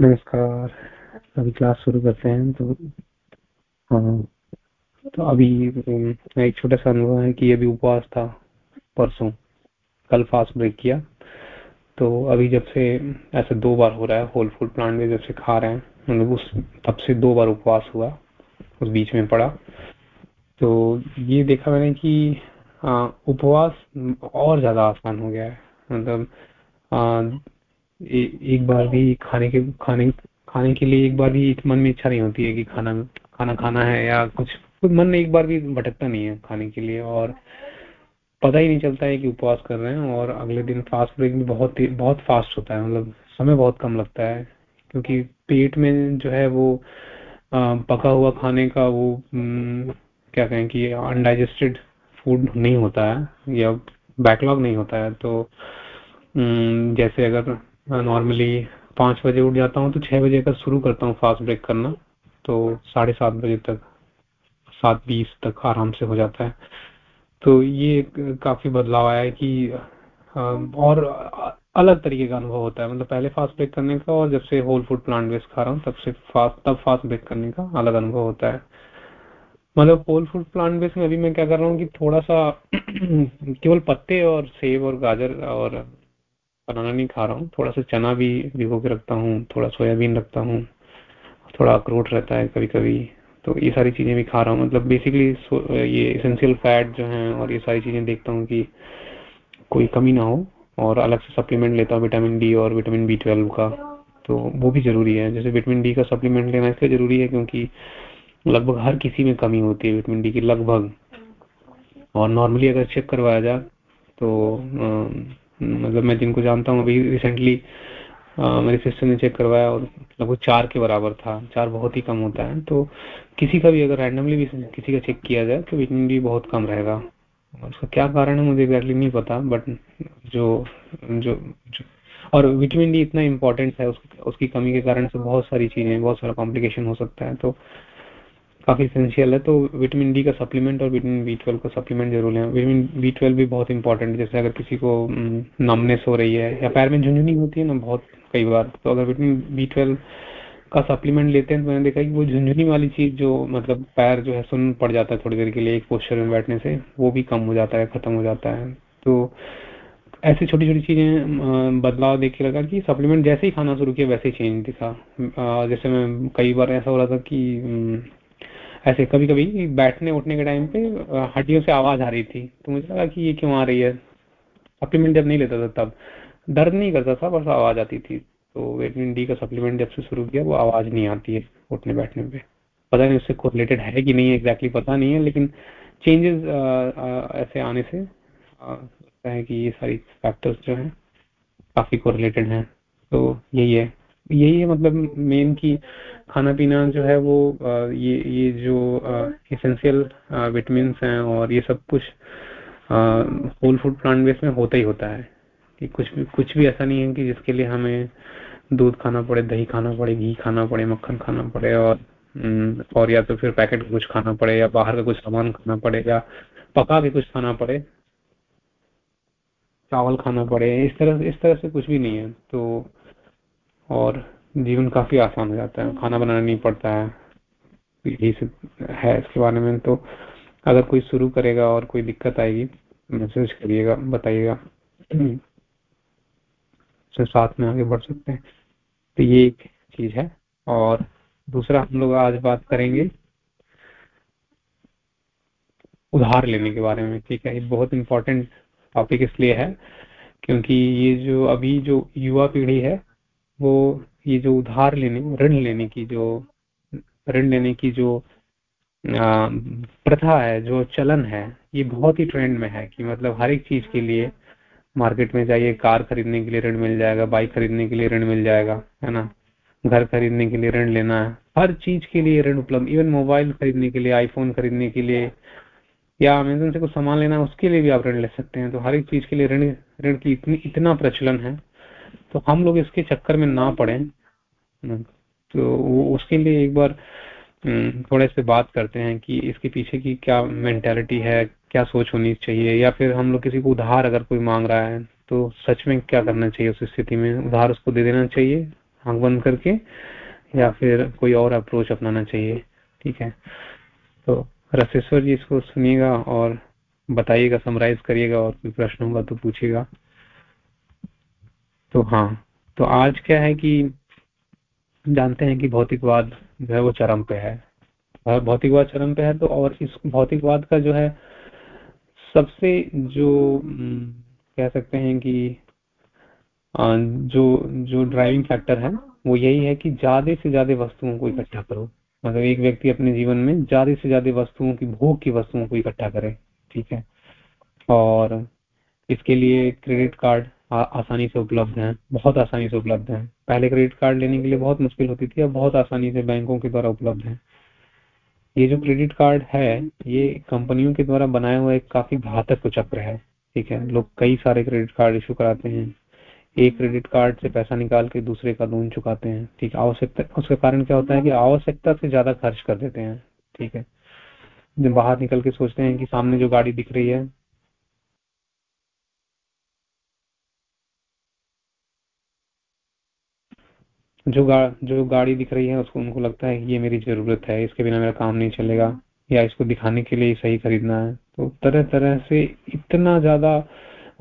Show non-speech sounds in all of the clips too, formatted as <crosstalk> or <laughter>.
नमस्कार। अभी क्लास शुरू करते हैं तो हाँ। तो अभी एक छोटा सा अनुभव है कि अभी उपवास था परसों। कल फास्ट ब्रेक किया। तो अभी जब से ऐसे दो बार हो रहा है होल फ़ूड प्लांट में जब से खा रहे हैं मतलब उस, तब से दो बार उपवास हुआ, उस बीच में पड़ा। तो ये देखा मैंने कि उपवास और ज़्यादा आसान हो गया है। मतलब एक बार भी खाने के, खाने खाने के लिए एक बार भी मन में इच्छा नहीं होती है कि खाना खाना खाना है या कुछ मन एक बार भी भटकता नहीं है खाने के लिए और पता ही नहीं चलता है कि उपवास कर रहे हैं और अगले दिन फास्ट ब्रेक भी बहुत बहुत फास्ट होता है मतलब समय बहुत कम लगता है क्योंकि पेट में जो है वो पका हुआ खाने का वो क्या कहें कि अनडाइजेस्टेड फ़ूड नहीं होता है या बैकलॉग नहीं होता है तो जैसे अगर नॉर्मली पाँच बजे उठ जाता हूँ तो छह बजे अगर शुरू करता हूँ फास्ट ब्रेक करना। तो साढ़े सात बजे तक, सात बीस तक आराम से हो जाता है। तो ये काफ़ी बदलाव आया है कि और अलग तरीके का अनुभव होता है। मतलब पहले फास्ट ब्रेक करने का और जब से होल फ़ूड प्लांट बेस्ड खा रहा हूँ, तब से फास्ट तब फास्ट ब्रेक करने का अलग अनुभव होता है। मतलब होल फ़ूड प्लांट बेस्ड में अभी मैं क्या कर रहा हूँ कि थोड़ा सा <clears throat> केवल पत्ते और सेब और गाजर और बनाना नहीं खा रहा हूँ। थोड़ा सा चना भी भिगो के रखता हूँ, थोड़ा सोयाबीन रखता हूँ, थोड़ा अखरोट रहता है कभी कभी तो ये सारी चीज़ें भी खा रहा हूँ। मतलब बेसिकली ये इसेंशियल फैट जो है और ये सारी चीज़ें देखता हूँ कि कोई कमी ना हो और अलग से सप्लीमेंट लेता हूँ विटामिन डी और विटामिन बी ट्वेल्व का तो वो भी ज़रूरी है। जैसे विटामिन डी का सप्लीमेंट लेना इसलिए ज़रूरी है क्योंकि लगभग हर किसी में कमी होती है विटामिन डी की, लगभग। और नॉर्मली अगर चेक करवाया जाए तो मतलब मैं जिनको जानता हूँ अभी रिसेंटली मेरे सिस्टर ने चेक करवाया और लगभग चार के बराबर था चार बहुत ही कम होता है। तो किसी का भी अगर रैंडमली भी किसी का चेक किया जाए तो विटामिन डी बहुत कम रहेगा। उसका क्या कारण है मुझे एग्जैक्टली नहीं पता बट जो जो, जो और विटामिन डी इतना इम्पोर्टेंट है उस, उसकी कमी के कारण से बहुत सारी चीज़ें बहुत सारा कॉम्प्लिकेशन हो सकता है। तो काफ़ी इसेंशियल है तो विटामिन डी का सप्लीमेंट और विटामिन बी ट्वेल्व का सप्लीमेंट ज़रूर है विटामिन बी ट्वेल्व भी बहुत इंपॉर्टेंट है, जैसे अगर किसी को नमनेस हो रही है या पैर में झुंझुनी होती है ना बहुत कई बार तो अगर विटामिन बी ट्वेल्व का सप्लीमेंट लेते हैं तो मैंने देखा कि वो झुंझुनी वाली चीज़ जो मतलब पैर जो है सुन पड़ जाता है थोड़ी देर के लिए एक पोस्टर में बैठने से, वो भी कम हो जाता है, खत्म हो जाता है। तो ऐसी छोटी छोटी चीज़ें बदलाव देख के लगा कि सप्लीमेंट जैसे ही खाना शुरू किया वैसे ही चेंज दिखा। जैसे मैं कई बार ऐसा हो रहा था कि ऐसे कभी कभी बैठने उठने के टाइम पे हड्डियों से आवाज़ आ रही थी। तो मुझे लगा कि ये क्यों आ रही है? सप्लीमेंट जब नहीं लेता था तब। दर्द नहीं करता था, बस आवाज़ आती थी। तो विटामिन डी का सप्लीमेंट जब से शुरू किया, वो आवाज़ नहीं आती है उठने बैठने पे। पता नहीं उससे कोरिलेटेड है कि नहीं एग्जैक्टली exactly पता नहीं है, लेकिन चेंजेस ऐसे आने से लगता है कि ये सारी फैक्टर्स जो है, काफ़ी कोरिलेटेड हैं। तो यही है। यही है मतलब मेन की खाना पीना जो है वो ये ये जो इसेंशियल विटामिन हैं और ये सब कुछ होल फ़ूड प्लांट बेस में होता ही होता है। कि कुछ भी कुछ भी ऐसा नहीं है कि जिसके लिए हमें दूध खाना पड़े, दही खाना पड़े, घी खाना पड़े, मक्खन खाना पड़े और और या तो फिर पैकेट का कुछ खाना पड़े या बाहर का कुछ सामान खाना पड़े या पका के कुछ खाना पड़े। चावल खाना पड़े, इस तरह इस तरह से कुछ भी नहीं है। तो और जीवन काफ़ी आसान हो जाता है। खाना बनाना नहीं पड़ता है यही है इसके बारे में। तो अगर कोई शुरू करेगा और कोई दिक्कत आएगी मैसेज करिएगा बताइएगा। <clears throat> तो साथ में आगे बढ़ सकते हैं। तो ये एक चीज़ है। और दूसरा हम लोग आज बात करेंगे उधार लेने के बारे में ठीक है? ये बहुत इंपॉर्टेंट टॉपिक इसलिए है क्योंकि ये जो अभी जो युवा पीढ़ी है वो ये जो उधार लेने, ऋण लेने की जो, ऋण लेने की जो प्रथा है, जो चलन है, ये बहुत ही ट्रेंड में है कि मतलब हर एक चीज़ के लिए मार्केट में जाइए, कार खरीदने के लिए ऋण मिल जाएगा बाइक खरीदने के लिए ऋण मिल जाएगा, है ना? घर खरीदने के लिए ऋण लेना है, हर चीज़ के लिए ऋण उपलब्ध इवन मोबाइल खरीदने के लिए आईफोन खरीदने के लिए, या अमेजोन से कुछ सामान लेना है, उसके लिए भी आप ऋण ले सकते हैं। तो हर एक चीज़ के लिए ऋण ऋण की इतनी, इतना प्रचलन है तो हम लोग इसके चक्कर में ना पड़े। तो उसके लिए एक बार थोड़े से बात करते हैं कि इसके पीछे की क्या मेंटेलिटी है, क्या सोच होनी चाहिए, या फिर हम लोग किसी को उधार अगर कोई मांग रहा है तो सच में क्या करना चाहिए उस स्थिति में? उधार उसको दे देना चाहिए, आँख बंद करके, या फिर कोई और अप्रोच अपनाना चाहिए, ठीक है? तो रसेश्वर जी, इसको सुनिएगा और बताइएगा समराइज करिएगा और कोई प्रश्न होगा तो पूछिएगा। तो हाँ तो आज क्या है कि जानते हैं कि भौतिकवाद जो है वो चरम पे है। भौतिकवाद चरम पे है तो और इस भौतिकवाद का जो है सबसे जो कह सकते हैं कि जो जो ड्राइविंग फैक्टर है, वो यही है कि ज़्यादा से ज़्यादा वस्तुओं को इकट्ठा करो। मतलब एक व्यक्ति अपने जीवन में ज़्यादा से ज़्यादा वस्तुओं की, भोग की वस्तुओं को इकट्ठा करे, ठीक है? और इसके लिए क्रेडिट कार्ड आसानी से उपलब्ध हैं, बहुत आसानी से उपलब्ध हैं। पहले क्रेडिट कार्ड लेने के लिए बहुत मुश्किल होती थी, अब बहुत आसानी से बैंकों के द्वारा उपलब्ध है। ये जो क्रेडिट कार्ड है, ये कंपनियों के द्वारा बनाया हुआ एक काफ़ी घातक चक्र है, ठीक है? लोग कई सारे क्रेडिट कार्ड इशू कराते हैं। एक क्रेडिट कार्ड से पैसा निकाल के दूसरे का लोन चुकाते हैं, ठीक? है आवश्यकता, उसके कारण क्या होता है कि आवश्यकता से ज़्यादा खर्च कर देते हैं, ठीक है? बाहर निकल के सोचते हैं कि सामने जो गाड़ी दिख रही है जो गा, जो गाड़ी दिख रही है उसको उनको लगता है ये मेरी ज़रूरत है इसके बिना मेरा काम नहीं चलेगा या इसको दिखाने के लिए सही खरीदना है। तो तरह तरह से इतना ज़्यादा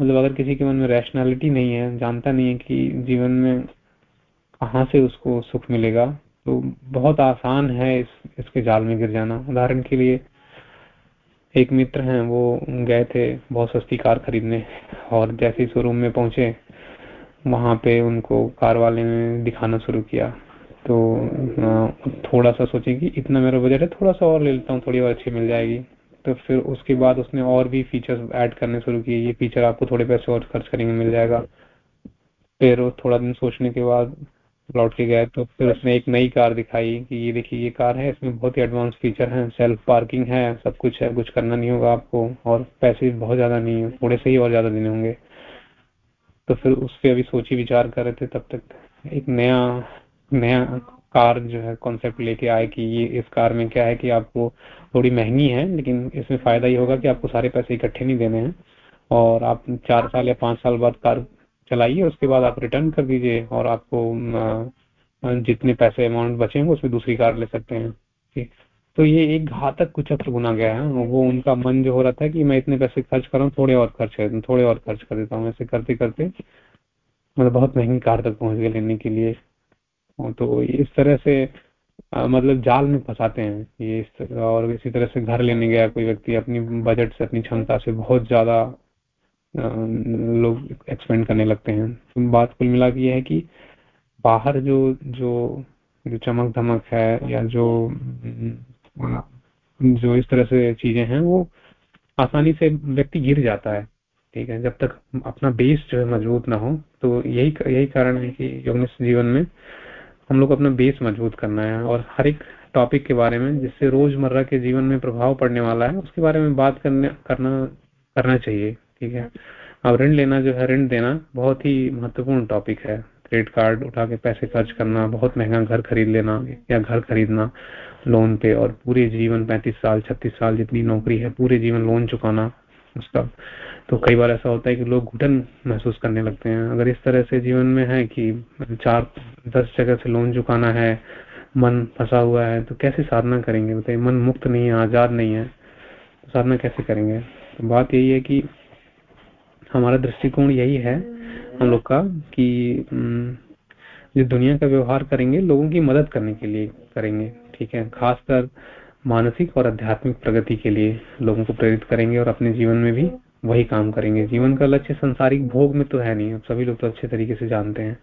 मतलब अगर किसी के मन में रैशनैलिटी नहीं है जानता नहीं है कि जीवन में कहाँ से उसको सुख मिलेगा तो बहुत आसान है इस इसके जाल में गिर जाना। उदाहरण के लिए एक मित्र हैं वो गए थे बहुत सस्ती कार खरीदने और जैसे ही शोरूम में पहुँचे वहाँ पे उनको कार वाले ने दिखाना शुरू किया। तो थोड़ा सा सोचे कि इतना मेरा बजट है, थोड़ा सा और ले लेता हूँ, थोड़ी और अच्छी मिल जाएगी। तो फिर उसके बाद उसने और भी फीचर्स ऐड करने शुरू किए। ये फीचर आपको थोड़े पैसे और खर्च करेंगे, मिल जाएगा। फिर थोड़ा दिन सोचने के बाद लौट के गए तो फिर उसने एक नई कार दिखाई कि ये देखिए, ये कार है, इसमें बहुत ही एडवांस फीचर है सेल्फ पार्किंग है, सब कुछ है, कुछ करना नहीं होगा आपको और पैसे बहुत ज़्यादा नहीं है, थोड़े से ही और ज़्यादा देने होंगे। तो फिर उस पर अभी सोची विचार कर रहे थे, तब तक एक नया नया कार जो है कॉन्सेप्ट लेके आए कि ये इस कार में क्या है कि आपको थोड़ी महँगी है, लेकिन इसमें फ़ायदा ये होगा कि आपको सारे पैसे इकट्ठे नहीं देने हैं। और आप चार साल या पाँच साल बाद कार चलाइए, उसके बाद आप रिटर्न कर दीजिए और आपको जितने पैसे अमाउंट बचेंगे उसमें दूसरी कार ले सकते हैं। ठीक। तो ये एक घातक कुचक्र गुना गया है। वो उनका मन जो हो रहा था कि मैं इतने पैसे खर्च कर रहा हूँ थोड़े और खर्च कर थोड़े और खर्च कर देता हूँ। ऐसे करते करते मतलब बहुत महँगी कार तक पहुँच गए लेने के लिए। तो इस तरह से आ, मतलब जाल में फंसाते हैं। ये इस और इसी तरह से घर लेने गया कोई व्यक्ति अपनी बजट से अपनी क्षमता से बहुत ज़्यादा लोग एक्सपेंड करने लगते हैं। तो बात कुल मिला के ये है कि बाहर जो जो जो चमक धमक है या जो जो इस तरह से चीज़ें हैं, वो आसानी से व्यक्ति गिर जाता है, ठीक है? जब तक अपना बेस जो है मज़बूत ना हो तो यही यही कारण है कि योग जीवन में हम लोग अपना बेस मज़बूत करना है और हर एक टॉपिक के बारे में, जिससे रोज़मर्रा के जीवन में प्रभाव पड़ने वाला है, उसके बारे में बात करने, करना करना चाहिए, ठीक है? अब ऋण लेना जो है, ऋण देना बहुत ही महत्वपूर्ण टॉपिक है। क्रेडिट कार्ड उठा के पैसे खर्च करना, बहुत महँगा घर खरीद लेना या घर खरीदना लोन पे और पूरे जीवन पैंतीस साल, छत्तीस साल जितनी नौकरी है, पूरे जीवन लोन चुकाना उसका। तो कई बार ऐसा होता है कि लोग घुटन महसूस करने लगते हैं। अगर इस तरह से जीवन में है कि चार, दस जगह से लोन चुकाना है, मन फंसा हुआ है तो कैसे साधना करेंगे? बताइए, मन मुक्त नहीं है, आज़ाद नहीं है तो साधना कैसे करेंगे? तो बात यही है कि हमारा दृष्टिकोण यही है हम लोग का कि जो दुनिया का व्यवहार करेंगे, लोगों की मदद करने के लिए करेंगे। ठीक है। खासकर मानसिक और आध्यात्मिक प्रगति के लिए लोगों को प्रेरित करेंगे और अपने जीवन में भी वही काम करेंगे। जीवन का लक्ष्य संसारिक भोग में तो है नहीं, अब सभी लोग तो अच्छे तरीके से जानते हैं।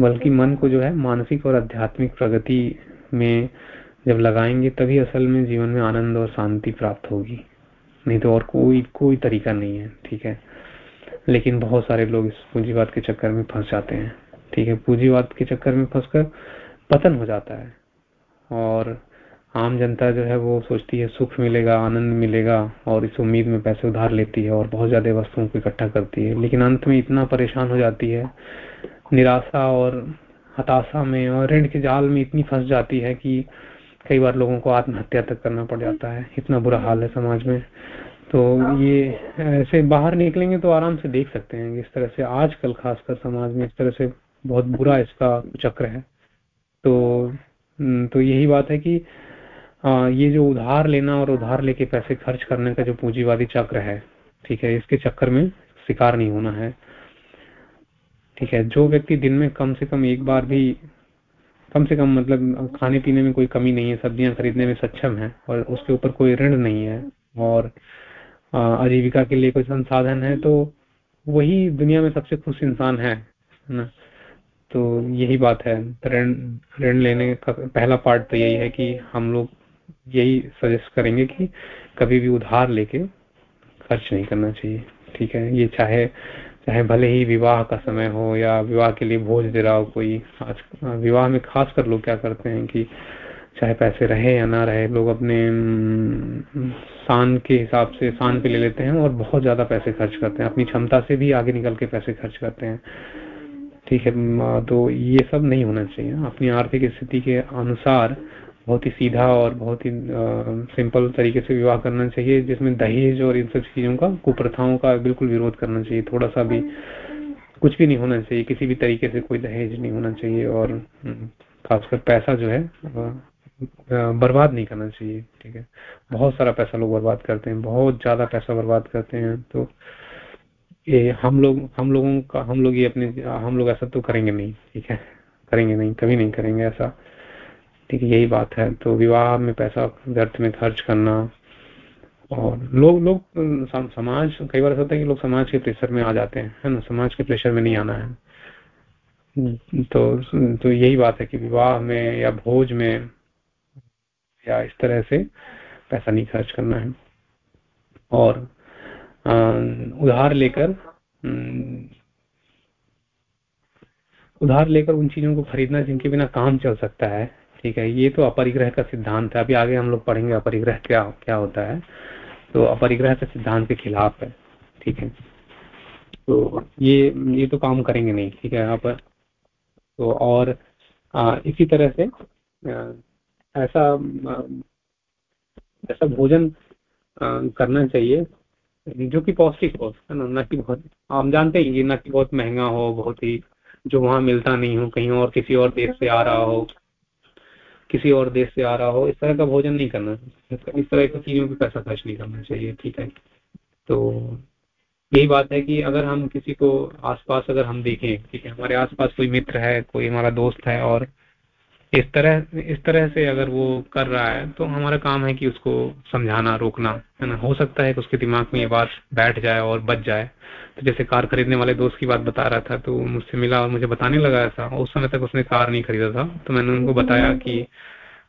बल्कि मन को जो है मानसिक और आध्यात्मिक प्रगति में जब लगाएँगे, तभी असल में जीवन में आनंद और शांति प्राप्त होगी। नहीं तो और कोई कोई तरीका नहीं है, ठीक है। लेकिन बहुत सारे लोग इस पूंजीवाद के चक्कर में फंस जाते हैं, ठीक है। पूंजीवाद के चक्कर में फंसकर पतन हो जाता है। और आम जनता जो है वो सोचती है सुख मिलेगा आनंद मिलेगा और इस उम्मीद में पैसे उधार लेती है और बहुत ज़्यादा वस्तुओं को इकट्ठा करती है। लेकिन अंत में इतना परेशान हो जाती है निराशा और हताशा में और ऋण के जाल में इतनी फंस जाती है कि कई बार लोगों को आत्महत्या तक करना पड़ जाता है। इतना बुरा हाल है समाज में। तो ये ऐसे बाहर निकलेंगे तो आराम से देख सकते हैं इस तरह से आजकल खासकर समाज में इस तरह से बहुत बुरा इसका चक्र है। तो हम्म, तो यही बात है कि ये जो उधार लेना और उधार लेके पैसे खर्च करने का जो पूंजीवादी चक्र है, ठीक है, इसके चक्कर में शिकार नहीं होना है। ठीक है, जो व्यक्ति दिन में कम से कम एक बार भी, कम से कम मतलब खाने पीने में कोई कमी नहीं है, सब्ज़ियाँ खरीदने में सक्षम है और उसके ऊपर कोई ऋण नहीं है और आजीविका के लिए कोई संसाधन है तो वही दुनिया में सबसे खुश इंसान है ना? तो यही बात है। ऋण ऋण लेने का पहला पार्ट तो यही है कि हम लोग यही सजेस्ट करेंगे कि कभी भी उधार लेके खर्च नहीं करना चाहिए, ठीक है? ये चाहे चाहे भले ही विवाह का समय हो या विवाह के लिए भोज दे रहा हो कोई, आज, विवाह में खास कर लोग क्या करते हैं कि चाहे पैसे रहे या ना रहे, लोग अपने शान के हिसाब से, शान पे ले लेते हैं और बहुत ज़्यादा पैसे खर्च करते हैं। अपनी क्षमता से भी आगे निकल के पैसे खर्च करते हैं। ठीक है तो ये सब नहीं होना चाहिए। अपनी आर्थिक स्थिति के अनुसार बहुत ही सीधा और बहुत ही सिंपल तरीके से विवाह करना चाहिए जिसमें दहेज और इन सब चीज़ों का कुप्रथाओं का बिल्कुल विरोध करना चाहिए। थोड़ा सा भी कुछ भी नहीं होना चाहिए किसी भी तरीके से कोई दहेज नहीं होना चाहिए और हम्म, खासकर पैसा जो है बर्बाद नहीं करना चाहिए ठीक है। बहुत सारा पैसा लोग बर्बाद करते हैं बहुत ज़्यादा पैसा बर्बाद करते हैं तो ये हम लोग, हम लोगों का, हम लोग ये अपने, हम लोग ऐसा तो करेंगे नहीं, ठीक है? करेंगे नहीं, कभी नहीं करेंगे ऐसा। ठीक है, यही बात है। तो विवाह में पैसा व्यर्थ में खर्च करना और लोग लोग समाज, कई बार ऐसा होता है कि लोग समाज के प्रेशर में आ जाते हैं, है ना? समाज के प्रेशर में नहीं आना है। तो तो यही बात है कि विवाह में या भोज में या इस तरह से पैसा नहीं खर्च करना है। और उधार लेकर उधार लेकर उन चीज़ों को खरीदना जिनके बिना काम चल सकता है ठीक है? ये तो अपरिग्रह का सिद्धांत है। अभी आगे हम लोग पढ़ेंगे अपरिग्रह क्या क्या होता है। तो अपरिग्रह का सिद्धांत के खिलाफ है ठीक है? तो ये ये तो काम करेंगे नहीं ठीक है? यहाँ पर तो और आ, इसी तरह से आ, ऐसा ऐसा भोजन आ, करना चाहिए जो कि पौष्टिक हो, है ना? ना कि बहुत हम जानते हैं कि ना कि बहुत महँगा हो, बहुत ही जो वहाँ मिलता नहीं हो, कहीं और किसी और देश से आ रहा हो, किसी और देश से आ रहा हो, इस तरह का भोजन नहीं करना इस तरह की चीज़ों पर पैसा खर्च नहीं करना चाहिए, ठीक है? तो यही बात है कि अगर हम किसी को आसपास अगर हम देखें, ठीक है? हमारे आसपास कोई मित्र है, कोई हमारा दोस्त है और इस तरह इस तरह से अगर वो कर रहा है तो हमारा काम है कि उसको समझाना, रोकना, है ना? हो सकता है कि उसके दिमाग में ये बात बैठ जाए और बच जाए। तो जैसे कार खरीदने वाले दोस्त की बात बता रहा था तो मुझसे मिला और मुझे बताने लगा ऐसा। उस समय तक उसने कार नहीं खरीदा था। तो मैंने उनको बताया कि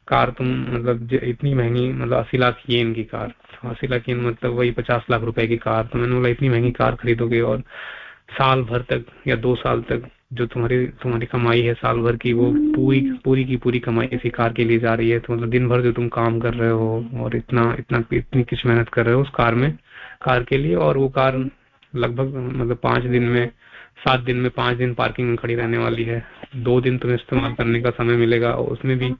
कार तुम मतलब इतनी महँगी मतलब अस्सी लाख ये इनकी कार। अस्सी लाख येन मतलब वही पचास लाख रुपए की कार। तो मैंने बोला, इतनी महँगी कार खरीदोगे और साल भर तक या दो साल तक जो तुम्हारी तुम्हारी कमाई है साल भर की वो पूरी पूरी की पूरी कमाई इसी कार के लिए जा रही है। तो मतलब दिन भर जो तुम काम कर रहे हो और इतना इतना इतनी किस मेहनत कर रहे हो उस कार में कार के लिए और वो कार लगभग मतलब पाँच दिन में सात दिन में पाँच दिन पार्किंग में खड़ी रहने वाली है। दो दिन तुम्हें इस्तेमाल करने का समय मिलेगा और उसमें भी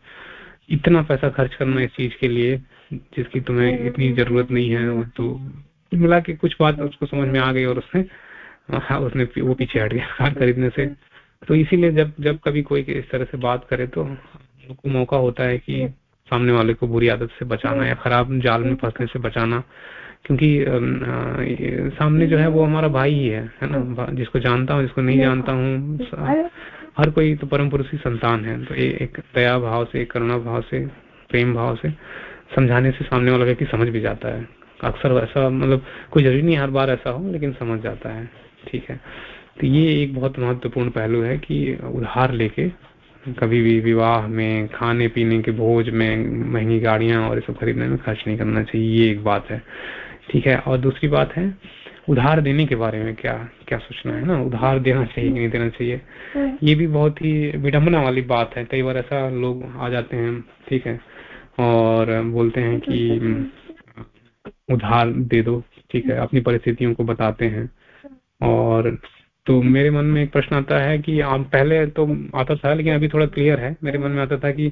इतना पैसा खर्च करना इस चीज़ के लिए जिसकी तुम्हें इतनी ज़रूरत नहीं है। तो मिला के कुछ बात उसको समझ में आ गई और उसने उसने वो पीछे हट गया कार खरीदने से। तो इसीलिए जब जब कभी कोई इस तरह से बात करे तो को मौका होता है कि सामने वाले को बुरी आदत से बचाना या खराब जाल में फंसने से बचाना। क्योंकि सामने जो है वो हमारा भाई ही है है ना? जिसको जानता हूँ जिसको नहीं जानता हूँ हर कोई तो परम पुरुष की संतान है। तो एक दया भाव से करुणा भाव से प्रेम भाव से समझाने से सामने वाला व्यक्ति समझ भी जाता है। अक्सर ऐसा मतलब कोई ज़रूरी नहीं हर बार ऐसा हो लेकिन समझ जाता है। ठीक है। तो ये एक बहुत महत्वपूर्ण पहलू है कि उधार लेके कभी भी विवाह में खाने पीने के भोज में महँगी गाड़ियाँ और ये सब खरीदने में खर्च नहीं करना चाहिए ये एक बात है। ठीक है और दूसरी बात है उधार देने के बारे में क्या क्या सोचना है ना? उधार देना चाहिए कि नहीं देना चाहिए? ये भी बहुत ही विडम्बना वाली बात है। कई बार ऐसा लोग आ जाते हैं ठीक है और बोलते हैं कि उधार दे दो ठीक है अपनी परिस्थितियों को बताते हैं। और तो मेरे मन में एक प्रश्न आता है कि आप पहले तो आता था लेकिन अभी थोड़ा क्लियर है। मेरे मन में आता था कि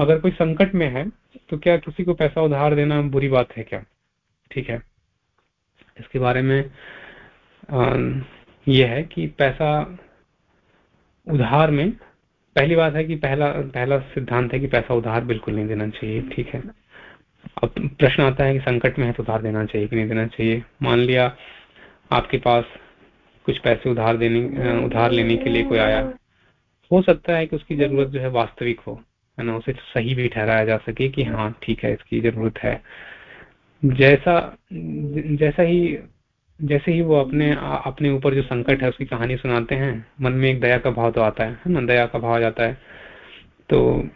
अगर कोई संकट में है तो क्या किसी को पैसा उधार देना बुरी बात है क्या? ठीक है। इसके बारे में यह है कि पैसा उधार में पहली बात है कि पहला पहला सिद्धांत है कि पैसा उधार बिल्कुल नहीं देना चाहिए, ठीक है। अब प्रश्न आता है कि संकट में है तो उधार देना चाहिए कि नहीं देना चाहिए। मान लिया आपके पास कुछ पैसे उधार देने उधार लेने के लिए कोई आया। हो सकता है कि उसकी ज़रूरत जो है वास्तविक हो, है ना, उसे सही भी ठहराया जा सके कि हाँ ठीक है, इसकी ज़रूरत है। जैसा जैसा ही, जैसे ही वो अपने अपने ऊपर जो संकट है, उसकी कहानी सुनाते हैं, मन में एक दया का भाव तो आता है ना, दया का भाव आ जाता है। तो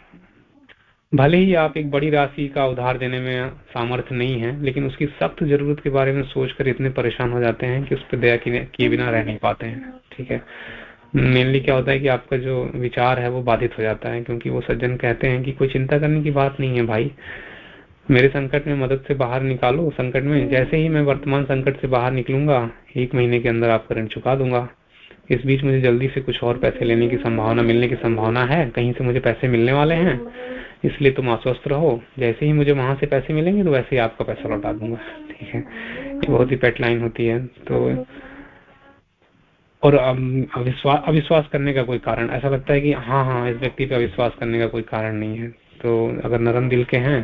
भले ही आप एक बड़ी राशि का उधार देने में सामर्थ्य नहीं है, लेकिन उसकी सख्त ज़रूरत के बारे में सोचकर इतने परेशान हो जाते हैं कि उस पर दया किए बिना रह नहीं पाते हैं, ठीक है? मेनली क्या होता है कि आपका जो विचार है वो बाधित हो जाता है, क्योंकि वो सज्जन कहते हैं कि कोई चिंता करने की बात नहीं है भाई। मेरे संकट में मदद से बाहर निकालो, संकट में जैसे ही मैं वर्तमान संकट से बाहर निकलूँगा, एक महीने के अंदर आपका ऋण चुका दूँगा। इस बीच मुझे जल्दी से कुछ और पैसे लेने की संभावना, मिलने की संभावना है, कहीं से मुझे पैसे मिलने वाले हैं? इसलिए तुम आश्वस्त रहो। जैसे ही मुझे वहाँ से पैसे मिलेंगे तो वैसे ही आपका पैसा लौटा दूँगा। ठीक है? ये बहुत ही पेट लाइन होती है। तो और अविश्वास अविश्वास करने का कोई कारण, ऐसा लगता है कि हाँ हाँ इस व्यक्ति पे अविश्वास करने का कोई कारण नहीं है। तो अगर नरम दिल के हैं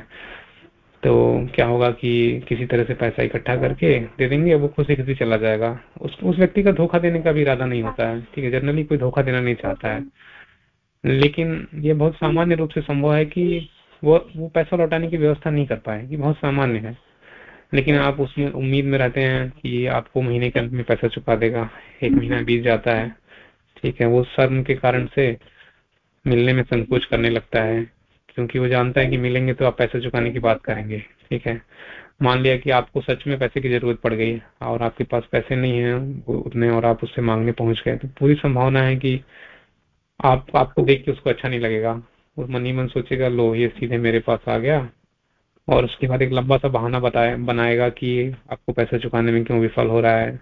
तो क्या होगा कि किसी तरह से पैसा इकट्ठा करके दे देंगे वो खुशी खुशी चला जाएगा। उस उस व्यक्ति का धोखा देने का भी इरादा नहीं होता है। ठीक है? जनरली कोई धोखा देना नहीं चाहता है। लेकिन ये बहुत सामान्य रूप से संभव है कि वो वो पैसा लौटाने की व्यवस्था नहीं कर पाए ये बहुत सामान्य है। लेकिन आप उसमें उम्मीद में रहते हैं कि आपको महीने के अंत में पैसा चुका देगा एक महीना बीत जाता है ठीक है वो शर्म के कारण से मिलने में संकोच करने लगता है क्योंकि वो जानता है कि मिलेंगे तो आप पैसे चुकाने की बात करेंगे ठीक है। मान लिया कि आपको सच में पैसे की ज़रूरत पड़ गई और आपके पास पैसे नहीं है उतने और आप उससे मांगने पहुँच गए तो पूरी संभावना है कि आप आपको देख के उसको अच्छा नहीं लगेगा। और मन ही मन सोचेगा लो ये सीधे मेरे पास आ गया। और उसके बाद एक लंबा सा बहाना बताए बनाएगा कि आपको पैसा चुकाने में क्यों विफल हो रहा है।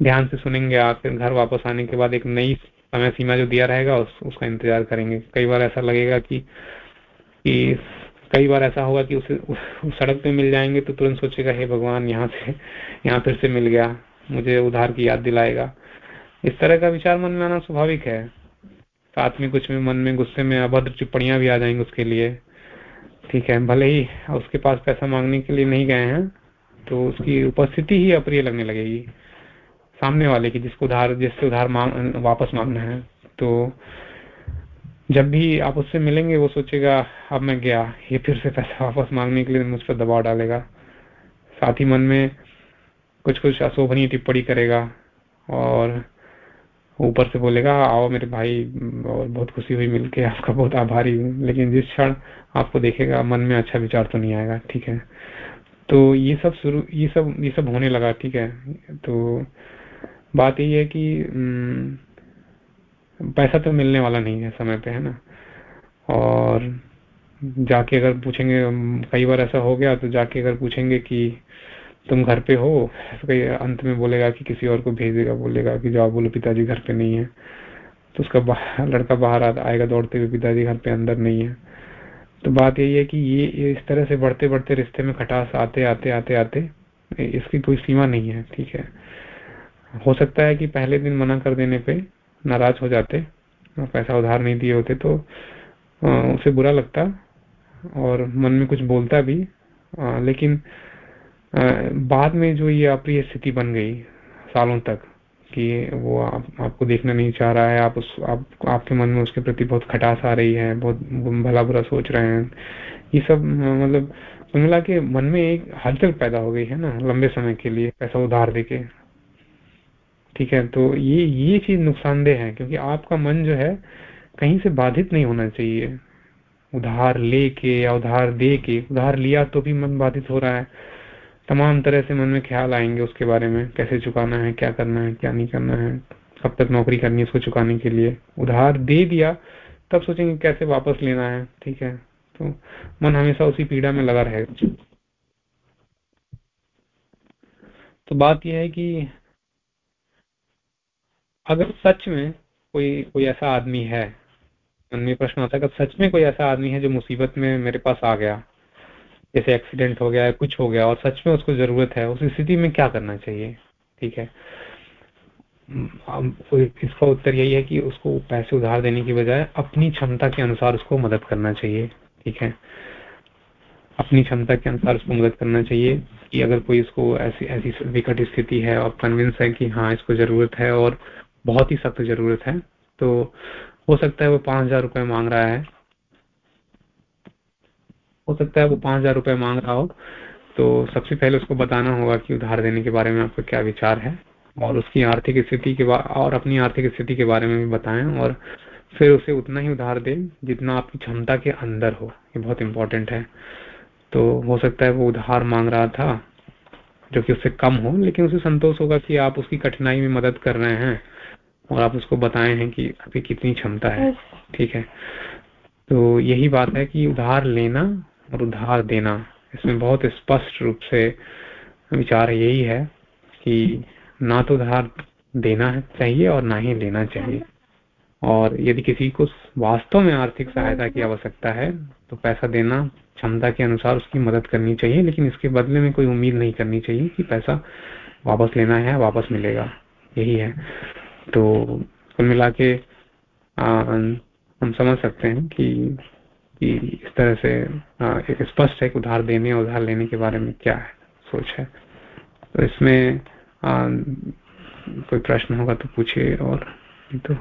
ध्यान से सुनेंगे आप फिर घर वापस आने के बाद एक नई समय सीमा जो दिया रहेगा उस, उसका इंतज़ार करेंगे। कई बार ऐसा लगेगा कि कि कई बार ऐसा होगा कि उसे उस, उस सड़क पे मिल जाएँगे तो तुरंत सोचेगा हे भगवान यहाँ से यहाँ फिर से मिल गया। मुझे उधार की याद दिलाएगा। इस तरह का विचार मन में आना स्वाभाविक है। साथ में कुछ में मन में गुस्से में अभद्र टिप्पणियाँ भी आ जाएँगी उसके लिए। ठीक है, भले ही उसके पास पैसा मांगने के लिए नहीं गए हैं तो उसकी उपस्थिति ही अप्रिय लगने लगेगी। सामने वाले की जिसको उधार, जिससे उधार मांग, वापस मांगना है तो जब भी आप उससे मिलेंगे, वो सोचेगा, अब मैं गया। ये फिर से पैसा वापस मांगने के लिए मुझ पर दबाव डालेगा। साथ ही मन में कुछ कुछ अशोभनीय टिप्पणी करेगा और ऊपर से बोलेगा, आओ मेरे भाई, और बहुत खुशी हुई मिलके, आपका बहुत आभारी हूँ। लेकिन जिस क्षण आपको देखेगा, मन में अच्छा विचार तो नहीं आएगा, ठीक है? तो ये सब शुरू, ये सब ये सब होने लगा, ठीक है? तो बात यही है कि पैसा तो मिलने वाला नहीं है समय पे, है ना? और जाके अगर पूछेंगे, कई बार ऐसा हो गया तो जाके अगर पूछेंगे कि तुम घर पे हो तो अंत में बोलेगा कि किसी और को भेज देगा बोलेगा कि जाओ बोलो पिताजी घर पे नहीं है। तो उसका लड़का बाहर आएगा दौड़ते हुए पिताजी घर पे अंदर नहीं है। तो बात यही है कि ये, ये इस तरह से बढ़ते बढ़ते रिश्ते में खटास आते आते आते आते इसकी कोई सीमा नहीं है ठीक है। हो सकता है कि पहले दिन मना कर देने पे नाराज़ हो जाते पैसा उधार नहीं दिए होते तो उसे बुरा लगता और मन में कुछ बोलता भी लेकिन बाद में जो ये अप्रिय स्थिति बन गई सालों तक कि वो आप, आपको देखना नहीं चाह रहा है आप उस आप, आपके मन में उसके प्रति बहुत खटास आ रही है बहुत भला बुरा सोच रहे हैं। ये सब मतलब मिला के मन में एक हलचल पैदा हो गई है ना लंबे समय के लिए पैसा उधार देके। ठीक है तो ये ये चीज़ नुकसानदेह है क्योंकि आपका मन जो है कहीं से बाधित नहीं होना चाहिए। उधार लेके या उधार दे के उधार लिया तो भी मन बाधित हो रहा है। तमाम तरह से मन में ख्याल आएँगे उसके बारे में, कैसे चुकाना है, क्या करना है, क्या नहीं करना है, कब तक नौकरी करनी है उसको चुकाने के लिए। उधार दे दिया, तब सोचेंगे कैसे वापस लेना है, ठीक है? तो मन हमेशा उसी पीड़ा में लगा रहेगा। तो बात यह है कि अगर सच में कोई कोई ऐसा आदमी है, मन में प्रश्न आता है अगर सच में कोई ऐसा आदमी है जो मुसीबत में मेरे पास आ गया जैसे एक्सीडेंट हो गया है कुछ हो गया और सच में उसको ज़रूरत है, उस स्थिति में क्या करना चाहिए? ठीक है। इसका उत्तर यही है कि उसको पैसे उधार देने की बजाय अपनी क्षमता के अनुसार उसको मदद करना चाहिए। ठीक है? अपनी क्षमता के अनुसार उसको मदद करना चाहिए कि अगर कोई इसको ऐसी ऐसी विकट स्थिति है और कन्विंस है कि हाँ इसको ज़रूरत है और बहुत ही सख्त ज़रूरत है तो हो सकता है वो पाँच हज़ार रुपए मांग रहा है। हो सकता है वो पाँच हज़ार रुपए मांग रहा हो। तो सबसे पहले उसको बताना होगा कि उधार देने के बारे में आपका क्या विचार है और उसकी आर्थिक स्थिति के और अपनी आर्थिक स्थिति के बारे में भी बताएँ और फिर उसे उतना ही उधार दें जितना आपकी क्षमता के अंदर हो। ये बहुत इंपॉर्टेंट है। तो हो सकता है वो उधार मांग रहा था जो कि उससे कम हो लेकिन उसे संतोष होगा कि आप उसकी कठिनाई में मदद कर रहे हैं और आप उसको बताए हैं कि अभी कितनी क्षमता है। ठीक है। तो यही बात है कि उधार लेना और उधार देना। इसमें बहुत स्पष्ट रूप से विचार यही है कि ना तो उधार देना चाहिए और ना ही लेना चाहिए। और यदि किसी को वास्तव में आर्थिक सहायता की आवश्यकता है तो पैसा देना क्षमता के अनुसार उसकी मदद करनी चाहिए, लेकिन इसके बदले में कोई उम्मीद नहीं करनी चाहिए कि पैसा वापस लेना है, वापस मिलेगा। यही है। तो कुल मिला के हम समझ सकते हैं कि कि इस तरह से एक स्पष्ट है कि उधार देने और उधार लेने के बारे में क्या है सोच है। तो इसमें आ, कोई प्रश्न होगा तो पूछिए और तो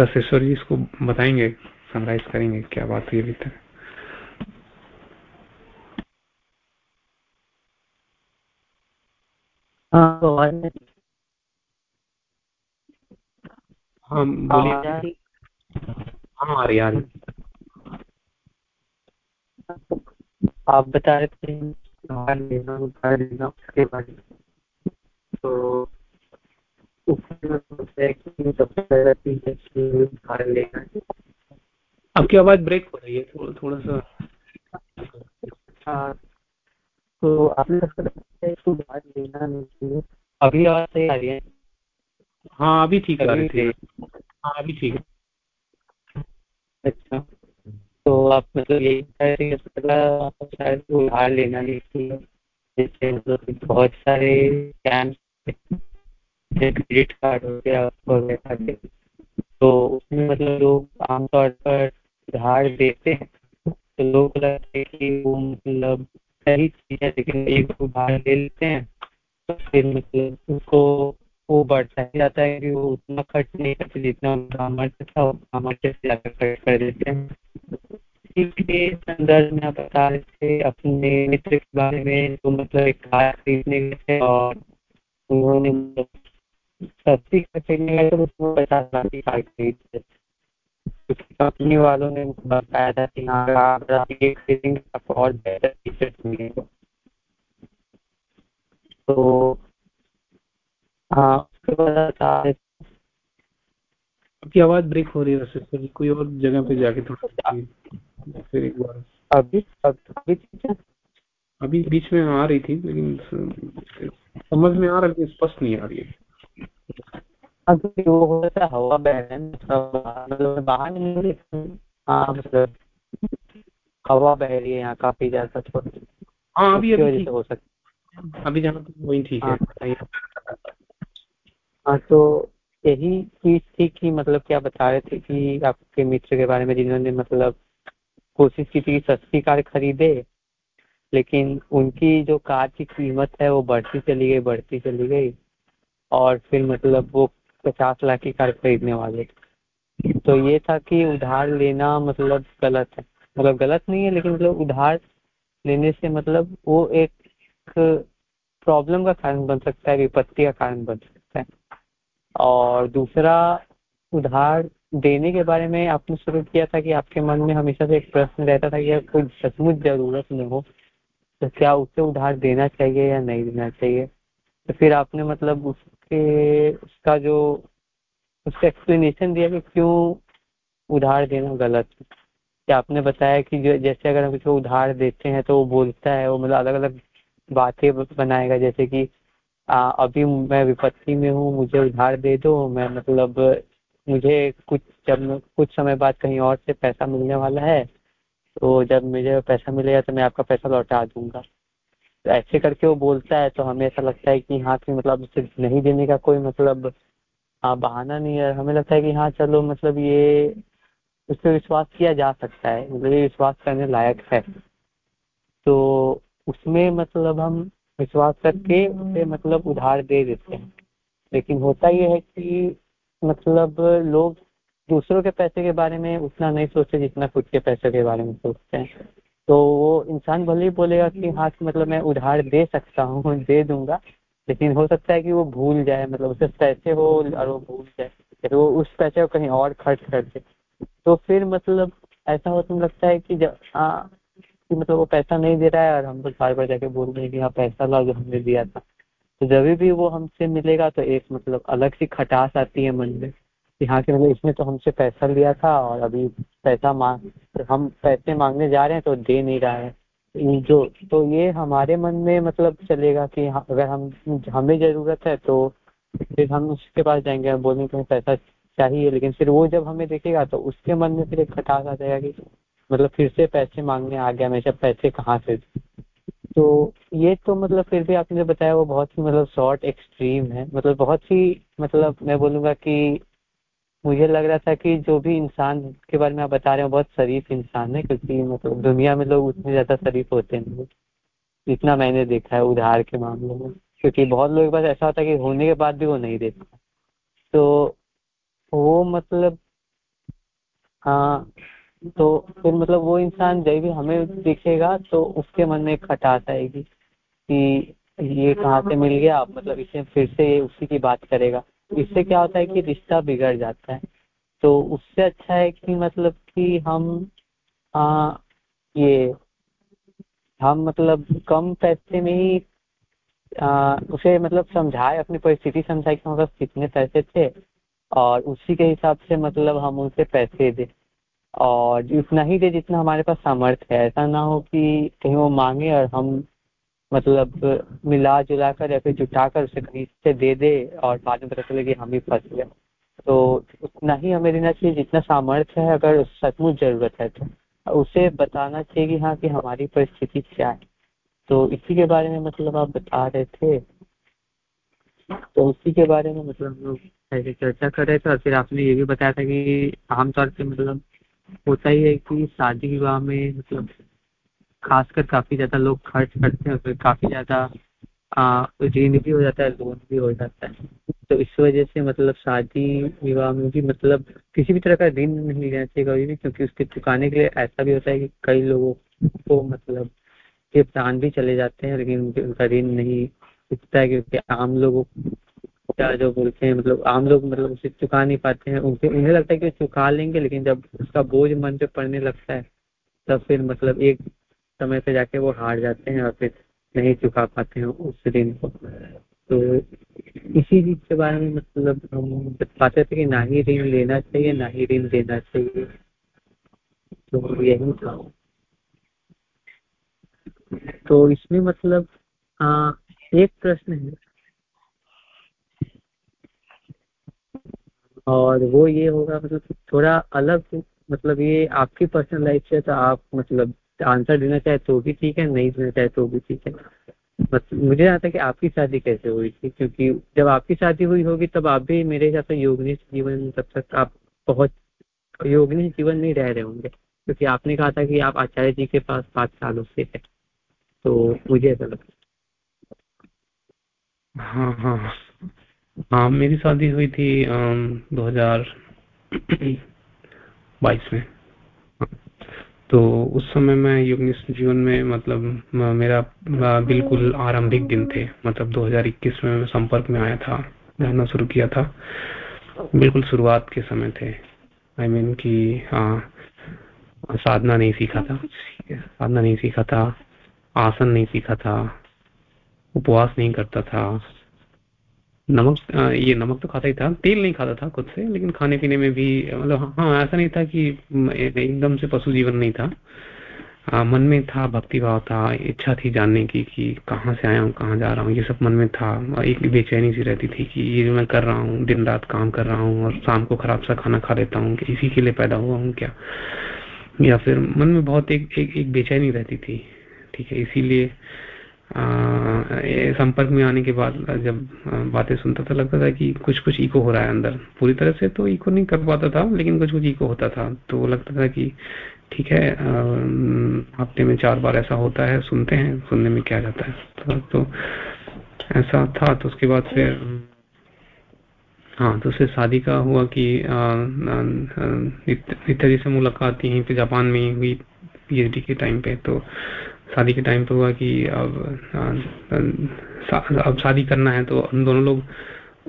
रसेश्वर जी इसको बताएँगे समराइज करेंगे क्या बात हुई अभी तक। हाँ तो हाँ बोलिए। हाँ आ रही आ आप बता रहे थे लेना उधार लेना उसके बारे तो आपकी आवाज़ ब्रेक हो रही है थोड़ा थोड़ा सा। हाँ तो आपने उधार लेना नहीं। चाहिए अभी आवाज़ सही आ रही है हाँ अभी ठीक आ रही थी। हाँ अभी ठीक है। अच्छा। तो आप मतलब यही शायद उधार लेना चाहिए। जैसे मतलब बहुत सारे स्कैम क्रेडिट कार्ड हो गया वगैरह तो उसमें मतलब लोग आमतौर पर उधार देते हैं। तो लोग लगता है कि वो मतलब सही चीज़ है, लेकिन एक उधार ले लेते हैं। तो फिर मतलब उसको वो बढ़ता ही जाता है कि वो उतना खर्च नहीं करते जितना उनका सामर्थ्य था उस सामर्थ्य से ज़्यादा खर्च कर देते हैं। इसके संदर्भ में आप बता रहे थे अपने मित्र के बारे में तो मतलब एक कार खरीदने गए थे और उन्होंने सस्ती खरीदने गए तो उसमें पचास लाख की कार खरीद क्योंकि कंपनी वालों ने बताया था कि हाँ आप ये खरीदेंगे आपको और बेहतर फीचर्स मिलेंगे। तो उसके आपकी आवाज़ ब्रेक हो रही है वैसे कोई और जगह पे जाके थोड़ा फिर एक बार। अभी अभी अभी बीच में आ रही थी लेकिन समझ में आ रहा है स्पष्ट नहीं आ रही है। अभी वो होता हवा बह मतलब बाहर नहीं हाँ मतलब हवा बह रही है यहाँ काफ़ी ज़्यादा हाँ अभी अभी हो सकता अभी जहाँ वही ठीक है। हाँ, तो यही चीज़ थी कि मतलब क्या बता रहे थे कि आपके मित्र के बारे में जिन्होंने मतलब कोशिश की थी कि सस्ती कार खरीदे लेकिन उनकी जो कार की कीमत है वो बढ़ती चली गई बढ़ती चली गई और फिर मतलब वो पचास लाख की कार खरीदने वाले। तो ये था कि उधार लेना मतलब गलत है। मतलब गलत नहीं है लेकिन मतलब उधार लेने से मतलब वो एक प्रॉब्लम का कारण बन सकता है विपत्ति का कारण बन सकता है। और दूसरा उधार देने के बारे में आपने शुरू किया था कि आपके मन में हमेशा से एक प्रश्न रहता था कि अगर कोई सचमुच ज़रूरत में हो तो क्या उसे उधार देना चाहिए या नहीं देना चाहिए? तो फिर आपने मतलब उसके, उसका जो, उसका एक्सप्लेनेशन दिया कि क्यों उधार देना गलत है। आपने बताया कि जैसे अगर हम किसी उधार देते हैं तो वो बोलता है, वो मतलब अलग अलग बातें बनाएगा, जैसे कि आ, अभी मैं विपत्ति में हूँ मुझे उधार दे दो मैं मतलब मुझे कुछ जब कुछ समय बाद कहीं और से पैसा मिलने वाला है तो जब मुझे पैसा मिलेगा तो मैं आपका पैसा लौटा दूँगा। तो ऐसे करके वो बोलता है तो हमें ऐसा लगता है कि हाँ कि मतलब उसे नहीं देने का कोई मतलब हाँ बहाना नहीं है। हमें लगता है कि हाँ चलो मतलब ये उस पर विश्वास किया जा सकता है मतलब ये विश्वास करने लायक है। तो उसमें मतलब हम विश्वास करके उसे मतलब उधार दे देते हैं। लेकिन होता यह है कि मतलब लोग दूसरों के पैसे के बारे में उतना नहीं सोचते जितना खुद के पैसे के बारे में सोचते हैं। तो वो इंसान भले ही बोलेगा कि हाँ मतलब मैं उधार दे सकता हूँ, <laughs> दे दूँगा, लेकिन हो सकता है कि वो भूल जाए मतलब उसे पैसे हो और वो भूल जाए तो वो उस पैसे को कहीं और खर्च कर दे। तो फिर मतलब ऐसा होता लगता है कि जब हाँ कि मतलब वो पैसा नहीं दे रहा है और हम लोग बार बार जाके बोल रहे हैं कि हाँ पैसा ला जो हमने दिया था। तो जब भी वो हमसे मिलेगा तो एक मतलब अलग सी खटास आती है मन में कि हाँ कि मतलब इसने तो हमसे पैसा लिया था और अभी पैसा मांग हम पैसे मांगने जा रहे हैं तो दे नहीं रहा है। जो तो ये हमारे मन में मतलब चलेगा कि हाँ, अगर हम हमें ज़रूरत है तो फिर हम उसके पास जाएँगे बोलेंगे तुम्हें पैसा चाहिए। लेकिन फिर वो जब हमें देखेगा तो उसके मन में फिर एक खटास आ जाएगा कि मतलब फिर से पैसे मांगने आ गया जब पैसे कहाँ से तो ये तो मतलब फिर भी आपने जो बताया, वो बहुत ही मतलब शॉर्ट एक्सट्रीम है। मतलब बहुत ही मतलब मैं बोलूँगा कि मुझे लग रहा था कि जो भी इंसान के बारे में आप बता रहे हो, बहुत शरीफ इंसान है, क्योंकि मतलब दुनिया में लोग उतने ज़्यादा शरीफ होते हैं, जितना मैंने देखा है उधार के मामले में। क्योंकि बहुत लोगों पास ऐसा होता है कि होने के बाद भी वो नहीं देता। तो वो मतलब हाँ तो फिर मतलब वो इंसान जब भी हमें दिखेगा तो उसके मन में खटास आएगी कि ये कहाँ से मिल गया मतलब इसे फिर से ये उसी की बात करेगा। इससे क्या होता है कि रिश्ता बिगड़ जाता है। तो उससे अच्छा है कि मतलब कि हम आ, ये हम मतलब कम पैसे में ही आ, उसे मतलब समझाए अपनी परिस्थिति समझाए कि मतलब कितने पैसे थे और उसी के हिसाब से मतलब हम उनसे पैसे दें। और उतना ही दे जितना हमारे पास सामर्थ्य है। ऐसा ना हो कि कहीं वो मांगे और हम मतलब मिला जुला कर या फिर जुटा कर उसे कहीं से दे दे और बाद में पता चले कि हम ही फंस गए। तो उतना ही हमें देना चाहिए जितना सामर्थ्य है, अगर सचमुच ज़रूरत है तो। उसे बताना चाहिए कि हाँ कि हमारी परिस्थिति क्या है। तो इसी के बारे में मतलब आप बता रहे थे। तो उसी के बारे में मतलब हम लोग ऐसे चर्चा कर रहे थे और फिर आपने ये भी बताया था कि आमतौर पे मतलब होता ही है कि शादी विवाह में मतलब खासकर काफ़ी ज़्यादा लोग खर्च करते हैं, फिर काफ़ी ज़्यादा ऋण भी हो जाता है लोन भी हो जाता है। तो इस वजह से मतलब शादी विवाह में भी मतलब किसी भी तरह का ऋण नहीं लेना चाहिए कभी भी, क्योंकि उसके चुकाने के लिए ऐसा भी होता है कि कई लोगों को मतलब के प्राण भी चले जाते हैं, लेकिन उनका ऋण नहीं चुकता है, क्योंकि आम लोगों क्या जो बोलते हैं मतलब आम लोग मतलब उसे चुका नहीं पाते हैं। उनसे उन्हें लगता है कि चुका लेंगे लेकिन जब उसका बोझ मन पे पड़ने लगता है तब फिर मतलब एक समय पे जाके वो हार जाते हैं और फिर नहीं चुका पाते हैं उस ऋण को। तो इसी चीज़ के बारे में मतलब हम बताते थे कि ना ही ऋण लेना चाहिए ना ही ऋण देना चाहिए। तो यही था। तो इसमें मतलब आ, एक प्रश्न है। और वो ये होगा मतलब थोड़ा अलग मतलब ये आपकी पर्सनल लाइफ से तो आप मतलब आंसर देना चाहे तो भी ठीक है, नहीं देना चाहे तो भी ठीक है। मतलब मुझे आता है कि आपकी शादी कैसे हुई थी, क्योंकि जब आपकी शादी हुई होगी तब आप भी मेरे हिसाब से योगनिष्ठ जीवन, तब तक आप बहुत योगनिष्ठ जीवन नहीं रह रहे होंगे, क्योंकि आपने कहा था कि आप आचार्य जी के पास पाँच सालों से है। तो मुझे ऐसा लगता हाँ हाँ। हाँ मेरी शादी हुई थी दो हज़ार बाईस में। तो उस समय मैं युगनिष्ठ जीवन में मतलब मेरा बिल्कुल आरंभिक दिन थे। मतलब 2021 में मैं संपर्क में आया था, रहना शुरू किया था। बिल्कुल शुरुआत के समय थे। आई I मीन mean कि हाँ साधना नहीं सीखा था। साधना नहीं सीखा था, आसन नहीं सीखा था, उपवास नहीं करता था। नमक ये नमक तो खाता ही था। तेल नहीं खाता था खुद से लेकिन खाने पीने में भी मतलब हाँ ऐसा नहीं था कि एकदम से पशु जीवन नहीं था। आ, मन में था भक्ति भाव था इच्छा थी जानने की कि कहाँ से आया हूँ कहाँ जा रहा हूँ ये सब मन में था। एक बेचैनी सी रहती थी कि ये जो मैं कर रहा हूँ दिन रात काम कर रहा हूँ और शाम को खराब सा खाना खा लेता हूँ इसी के लिए पैदा हुआ हूँ क्या? या फिर मन में बहुत एक एक, एक बेचैनी रहती थी ठीक है? इसीलिए संपर्क में आने के बाद जब बातें सुनता था लगता था कि कुछ कुछ इको हो रहा है अंदर। पूरी तरह से तो इको नहीं कर पाता था लेकिन कुछ कुछ इको होता था। तो लगता था कि ठीक है हफ़्ते में चार बार ऐसा होता है सुनते हैं सुनने में क्या जाता है? तो, तो ऐसा था तो उसके बाद फिर हाँ तो उससे शादी का हुआ कि नित्या जी से मुलाकात यहीं पे जापान में ही हुई पीएचडी के टाइम पे तो शादी के टाइम पे हुआ कि अब अब शादी करना है तो हम दोनों लोग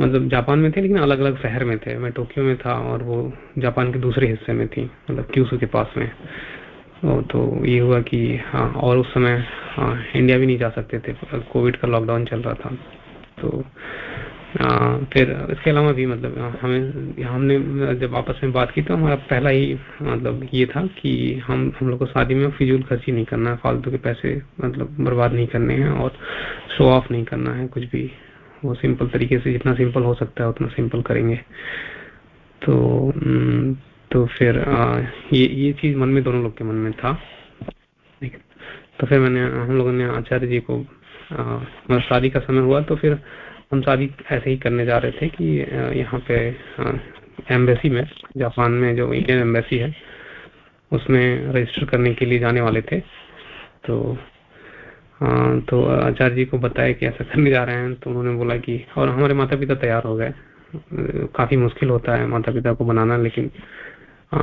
मतलब जापान में थे लेकिन अलग अलग शहर में थे। मैं टोक्यो में था और वो जापान के दूसरे हिस्से में थी मतलब क्यूसू के पास में। तो, ये हुआ कि हाँ और उस समय हाँ इंडिया भी नहीं जा सकते थे। कोविड का लॉकडाउन चल रहा था। तो फिर इसके अलावा भी मतलब हमें, हमने जब आपस में बात की तो हमारा पहला ही मतलब ये था कि हम हम लोग को शादी में फिजूल खर्ची नहीं करना है, फालतू के पैसे मतलब बर्बाद नहीं करने हैं और शो ऑफ़ नहीं करना है, कुछ भी। वो सिंपल तरीके से जितना सिंपल हो सकता है, उतना सिंपल करेंगे। तो तो फिर ये ये चीज़ मन में दोनों लोग के मन में था। तो फिर मैंने, हम लोगों ने आचार्य जी को मतलब शादी का समय हुआ तो फिर हम शादी ऐसे ही करने जा रहे थे कि यहाँ पे एम्बेसी में, जापान में जो इंडियन एम्बेसी है, उसमें रजिस्टर करने के लिए जाने वाले थे। तो हाँ तो आचार्य जी को बताया कि ऐसा करने जा रहे हैं तो उन्होंने बोला कि, और हमारे माता पिता तैयार हो गए। काफ़ी मुश्किल होता है माता पिता को बनाना, लेकिन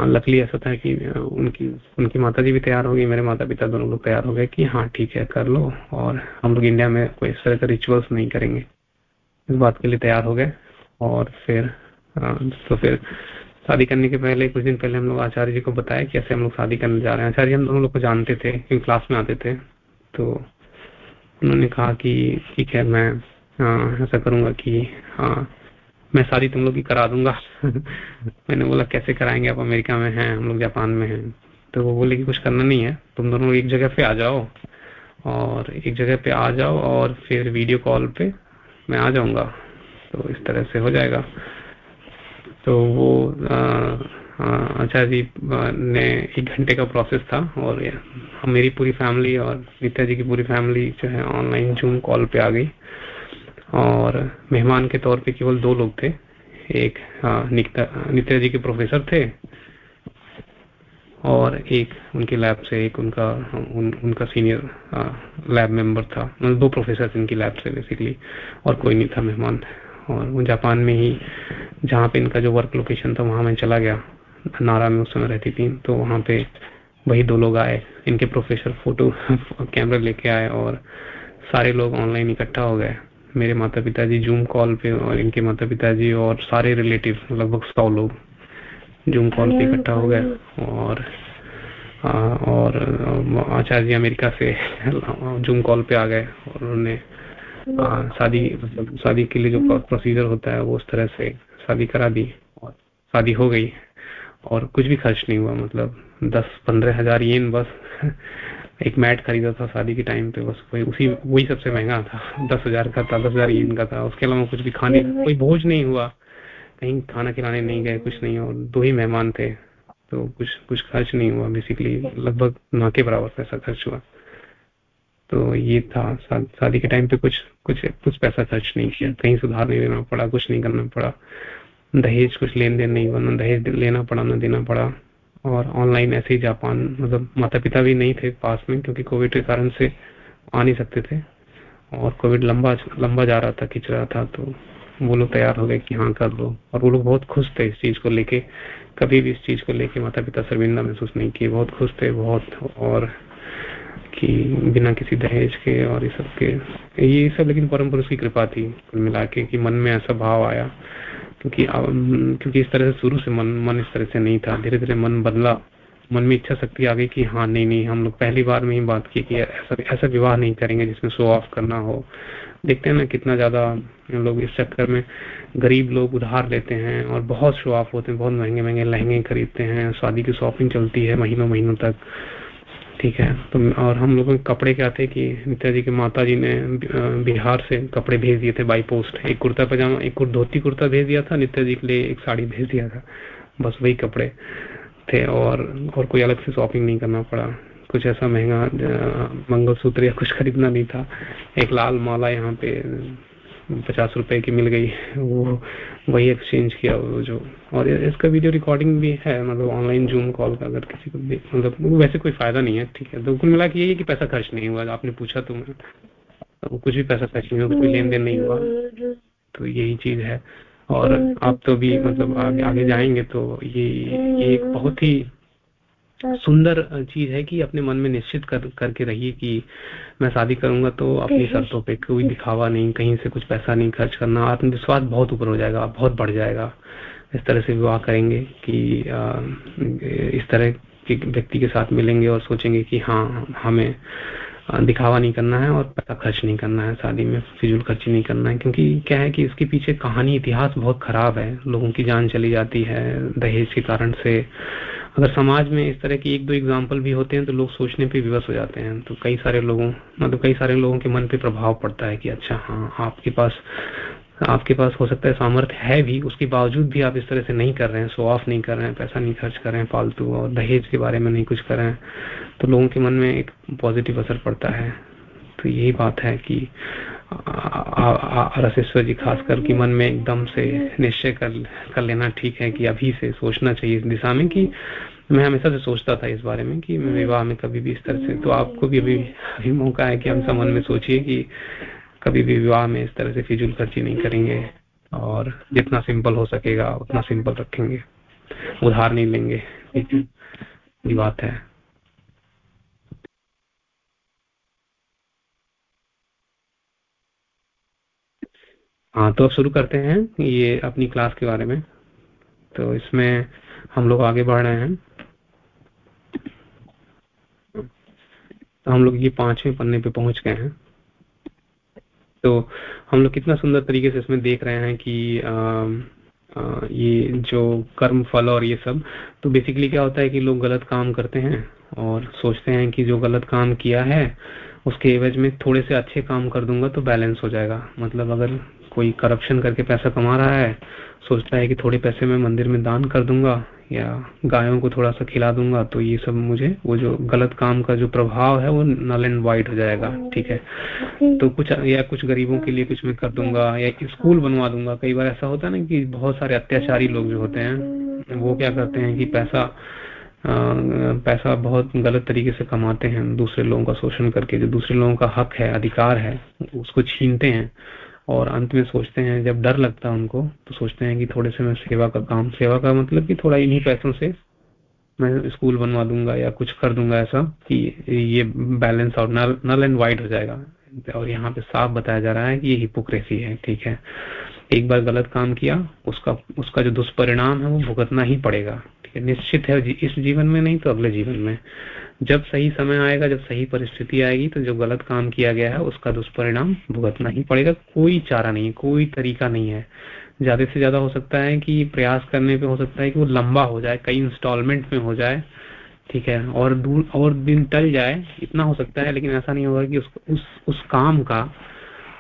लकली ऐसा था कि उनकी उनकी माता जी भी तैयार हो गई, मेरे माता पिता दोनों लोग तैयार हो गए कि हाँ ठीक है, कर लो, और हम लोग इंडिया में कोई इस तरह का रिचुअल्स नहीं करेंगे। इस बात के लिए तैयार हो गए। और फिर तो फिर शादी करने के पहले, कुछ दिन पहले हम लोग आचार्य जी को बताया कि ऐसे हम लोग शादी करने जा रहे हैं। आचार्य हम दोनों लोग को जानते थे, क्योंकि क्लास में आते थे। तो उन्होंने कहा कि, ठीक है, मैं ऐसा करूँगा कि हाँ मैं शादी तुम लोग की करा दूँगा। <laughs> मैंने बोला, कैसे कराएँगे? आप अमेरिका में हैं, हम लोग जापान में हैं। तो वो बोले कि, कुछ करना नहीं है, तुम दोनों एक जगह पे आ जाओ। और एक जगह पे आ जाओ और फिर वीडियो कॉल पे मैं आ जाऊँगा। तो इस तरह से हो जाएगा। तो वो आचार्य जी ने एक घंटे का प्रोसेस था और मेरी पूरी फैमिली और नित्या जी की पूरी फैमिली जो है ऑनलाइन जूम कॉल पे आ गई। और मेहमान के तौर पे केवल दो लोग थे। एक नित्या जी के प्रोफेसर थे और एक उनके लैब से एक उनका उन, उनका सीनियर लैब मेंबर था। दो प्रोफेसर इनकी लैब से बेसिकली और कोई नहीं था मेहमान। और वो जापान में ही जहाँ पे इनका जो वर्क लोकेशन था वहाँ मैं चला गया। नारा में उस समय रहती थी। तो वहाँ पे वही दो लोग आए। इनके प्रोफेसर फ़ोटो कैमरा लेके आए और सारे लोग ऑनलाइन इकट्ठा हो गए। मेरे माता पिताजी जूम कॉल पे और इनके माता पिताजी और सारे रिलेटिव लगभग सौ लोग। जूम कॉल पे इकट्ठा हो गए और आ, और आचार्य जी अमेरिका से जूम कॉल पे आ गए और उन्होंने शादी मतलब शादी के लिए जो प्रोसीजर होता है वो उस तरह से शादी करा दी और शादी हो गई। और कुछ भी खर्च नहीं हुआ मतलब दस पंद्रह हज़ार येन बस। एक मैट खरीदा था शादी के टाइम पे बस वही उसी वही सबसे महँगा था। दस हज़ार का था दस हज़ार येन का था उसके अलावा कुछ भी खाने कोई भोज नहीं हुआ। कहीं खाना खिलाने नहीं गए, कुछ नहीं, और दो ही मेहमान थे तो कुछ कुछ खर्च नहीं हुआ बेसिकली लगभग ना के बराबर पैसा खर्च हुआ। तो ये था शादी के टाइम पे कुछ कुछ कुछ पैसा खर्च नहीं किया, कहीं सुधार नहीं देना पड़ा, कुछ नहीं करना पड़ा, दहेज कुछ लेन देन नहीं हुआ, ना दहेज लेना पड़ा, ना देना पड़ा, और ऑनलाइन ऐसे ही जापान मतलब माता पिता भी नहीं थे पास में, क्योंकि कोविड के कारण से आ नहीं सकते थे, और कोविड लंबा लंबा जा रहा था, खिंच रहा था तो वो लोग तैयार हो गए कि हाँ कर लो। और वो लोग बहुत खुश थे इस चीज़ को लेके। कभी भी इस चीज़ को लेके माता पिता शर्मिंदा महसूस नहीं किए। बहुत खुश थे, बहुत। और कि बिना किसी दहेज के और ये सब के। ये सब, लेकिन परम पुरुष की कृपा थी कुल मिला के कि मन में ऐसा भाव आया। क्योंकि क्योंकि इस तरह से शुरू से मन मन इस तरह से नहीं था। धीरे धीरे मन बदला। मन में इच्छा शक्ति आ गई कि हाँ नहीं नहीं, हम लोग पहली बार में ही बात की कि ऐसा ऐसा विवाह नहीं करेंगे जिसमें शो ऑफ़ करना हो। देखते हैं ना कितना ज़्यादा लोग इस चक्कर में गरीब लोग उधार लेते हैं और बहुत शो ऑफ़ होते हैं, बहुत महँगे महँगे लहंगे खरीदते हैं, शादी की शॉपिंग चलती है महीनों महीनों तक, ठीक है? तो और हम लोगों के कपड़े क्या थे कि नित्या जी के माता जी ने बिहार से कपड़े भेज दिए थे बाई पोस्ट एक कुर्ता पजामा, एक धोती कुर्ता भेज दिया था, नित्या जी के लिए एक साड़ी भेज दिया था। बस वही कपड़े थे और और कोई अलग से शॉपिंग नहीं करना पड़ा। कुछ ऐसा महँगा मंगलसूत्र या कुछ खरीदना नहीं था। एक लाल माला यहाँ पे पचास रुपए की मिल गई। वो, वही एक्सचेंज किया वो जो। और इसका वीडियो रिकॉर्डिंग भी है मतलब ऑनलाइन जूम कॉल का अगर किसी को मतलब वैसे कोई फ़ायदा नहीं है, ठीक है। तो कुल मिला के यही है कि पैसा खर्च नहीं हुआ, आपने पूछा तो तो कुछ भी पैसा खर्च नहीं हुआ भी लेन देन नहीं हुआ तो यही चीज़ है। और आप तो भी मतलब आगे आगे जाएँगे तो ये ये एक बहुत ही सुंदर चीज़ है कि अपने मन में निश्चित कर करके रहिए कि मैं शादी करूँगा तो अपनी शर्तों पे कोई दिखावा नहीं कहीं से कुछ पैसा नहीं खर्च करना आत्मविश्वास बहुत ऊपर हो जाएगा बहुत बढ़ जाएगा। इस तरह से विवाह करेंगे कि इस तरह के व्यक्ति के साथ मिलेंगे और सोचेंगे कि हाँ हमें दिखावा नहीं करना है और पैसा खर्च नहीं करना है शादी में फिजूल खर्ची नहीं करना है क्योंकि क्या है कि इसके पीछे कहानी इतिहास बहुत खराब है लोगों की जान चली जाती है दहेज के कारण से अगर समाज में इस तरह की एक दो एग्ज़ाम्पल भी होते हैं तो लोग सोचने पे विवश हो जाते हैं। तो कई सारे लोगों मतलब कई सारे लोगों के मन पे प्रभाव पड़ता है कि अच्छा हाँ आपके पास आपके पास हो सकता है सामर्थ्य है भी, उसके बावजूद भी आप इस तरह से नहीं कर रहे हैं शो ऑफ़ नहीं कर रहे हैं, पैसा नहीं खर्च कर रहे हैं, फालतू और दहेज के बारे में नहीं कुछ कर रहे हैं तो लोगों के मन में एक पॉजिटिव असर पड़ता है। तो यही बात है कि रसेश्वर जी खासकर की मन में एकदम से निश्चय कर कर लेना ठीक है कि अभी से सोचना चाहिए इस दिशा में कि मैं हमेशा से सोचता था इस बारे में कि मैं विवाह में कभी भी इस तरह से तो आपको भी अभी अभी मौका है कि हम मन में सोचिए कि कभी भी विवाह में इस तरह से फिजूल खर्ची नहीं करेंगे और जितना सिंपल हो सकेगा उतना सिंपल रखेंगे उधार नहीं लेंगे। ये बात है। हाँ तो अब शुरू करते हैं ये अपनी क्लास के बारे में। तो इसमें हम लोग आगे बढ़ रहे हैं। तो हम लोग ये पाँचवें पन्ने पे पहुँच गए हैं। तो हम लोग कितना सुंदर तरीके से इसमें देख रहे हैं कि आ, आ, ये जो कर्म फल और ये सब तो बेसिकली क्या होता है कि लोग गलत काम करते हैं और सोचते हैं कि जो गलत काम किया है उसके एवज में थोड़े से अच्छे काम कर दूँगा तो बैलेंस हो जाएगा। मतलब अगर कोई करप्शन करके पैसा कमा रहा है सोचता है कि थोड़े पैसे मैं मंदिर में दान कर दूँगा या गायों को थोड़ा सा खिला दूँगा तो ये सब मुझे वो जो गलत काम का जो प्रभाव है वो नल एंड वाइट हो जाएगा ठीक है? तो कुछ या कुछ गरीबों के लिए कुछ मैं कर दूँगा या स्कूल बनवा दूँगा। कई बार ऐसा होता है ना कि बहुत सारे अत्याचारी लोग जो होते हैं वो क्या करते हैं कि पैसा आ, पैसा बहुत गलत तरीके से कमाते हैं दूसरे लोगों का शोषण करके जो दूसरे लोगों का हक है अधिकार है उसको छीनते हैं। और अंत में सोचते हैं, जब डर लगता है उनको तो सोचते हैं कि थोड़े से मैं सेवा का काम सेवा का मतलब कि थोड़ा इन्हीं पैसों से मैं स्कूल बनवा दूँगा या कुछ कर दूँगा ऐसा कि ये बैलेंस और नल नल एंड वाइट हो जाएगा। और यहाँ पे साफ़ बताया जा रहा है कि ये हिपोक्रेसी है, ठीक है। एक बार गलत काम किया, उसका उसका जो दुष्परिणाम है वो भुगतना ही पड़ेगा, ठीक है। निश्चित है इस जीवन में नहीं तो अगले जीवन में। जब सही समय आएगा जब सही परिस्थिति आएगी तो जो गलत काम किया गया है उसका दुष्परिणाम भुगतना ही पड़ेगा। कोई चारा नहीं कोई तरीका नहीं है। ज़्यादा से ज़्यादा हो सकता है कि प्रयास करने पे हो सकता है कि वो लंबा हो जाए कई इंस्टॉलमेंट में हो जाए ठीक है और दूर और दिन टल जाए इतना हो सकता है लेकिन ऐसा नहीं होगा कि उस उस, उस काम का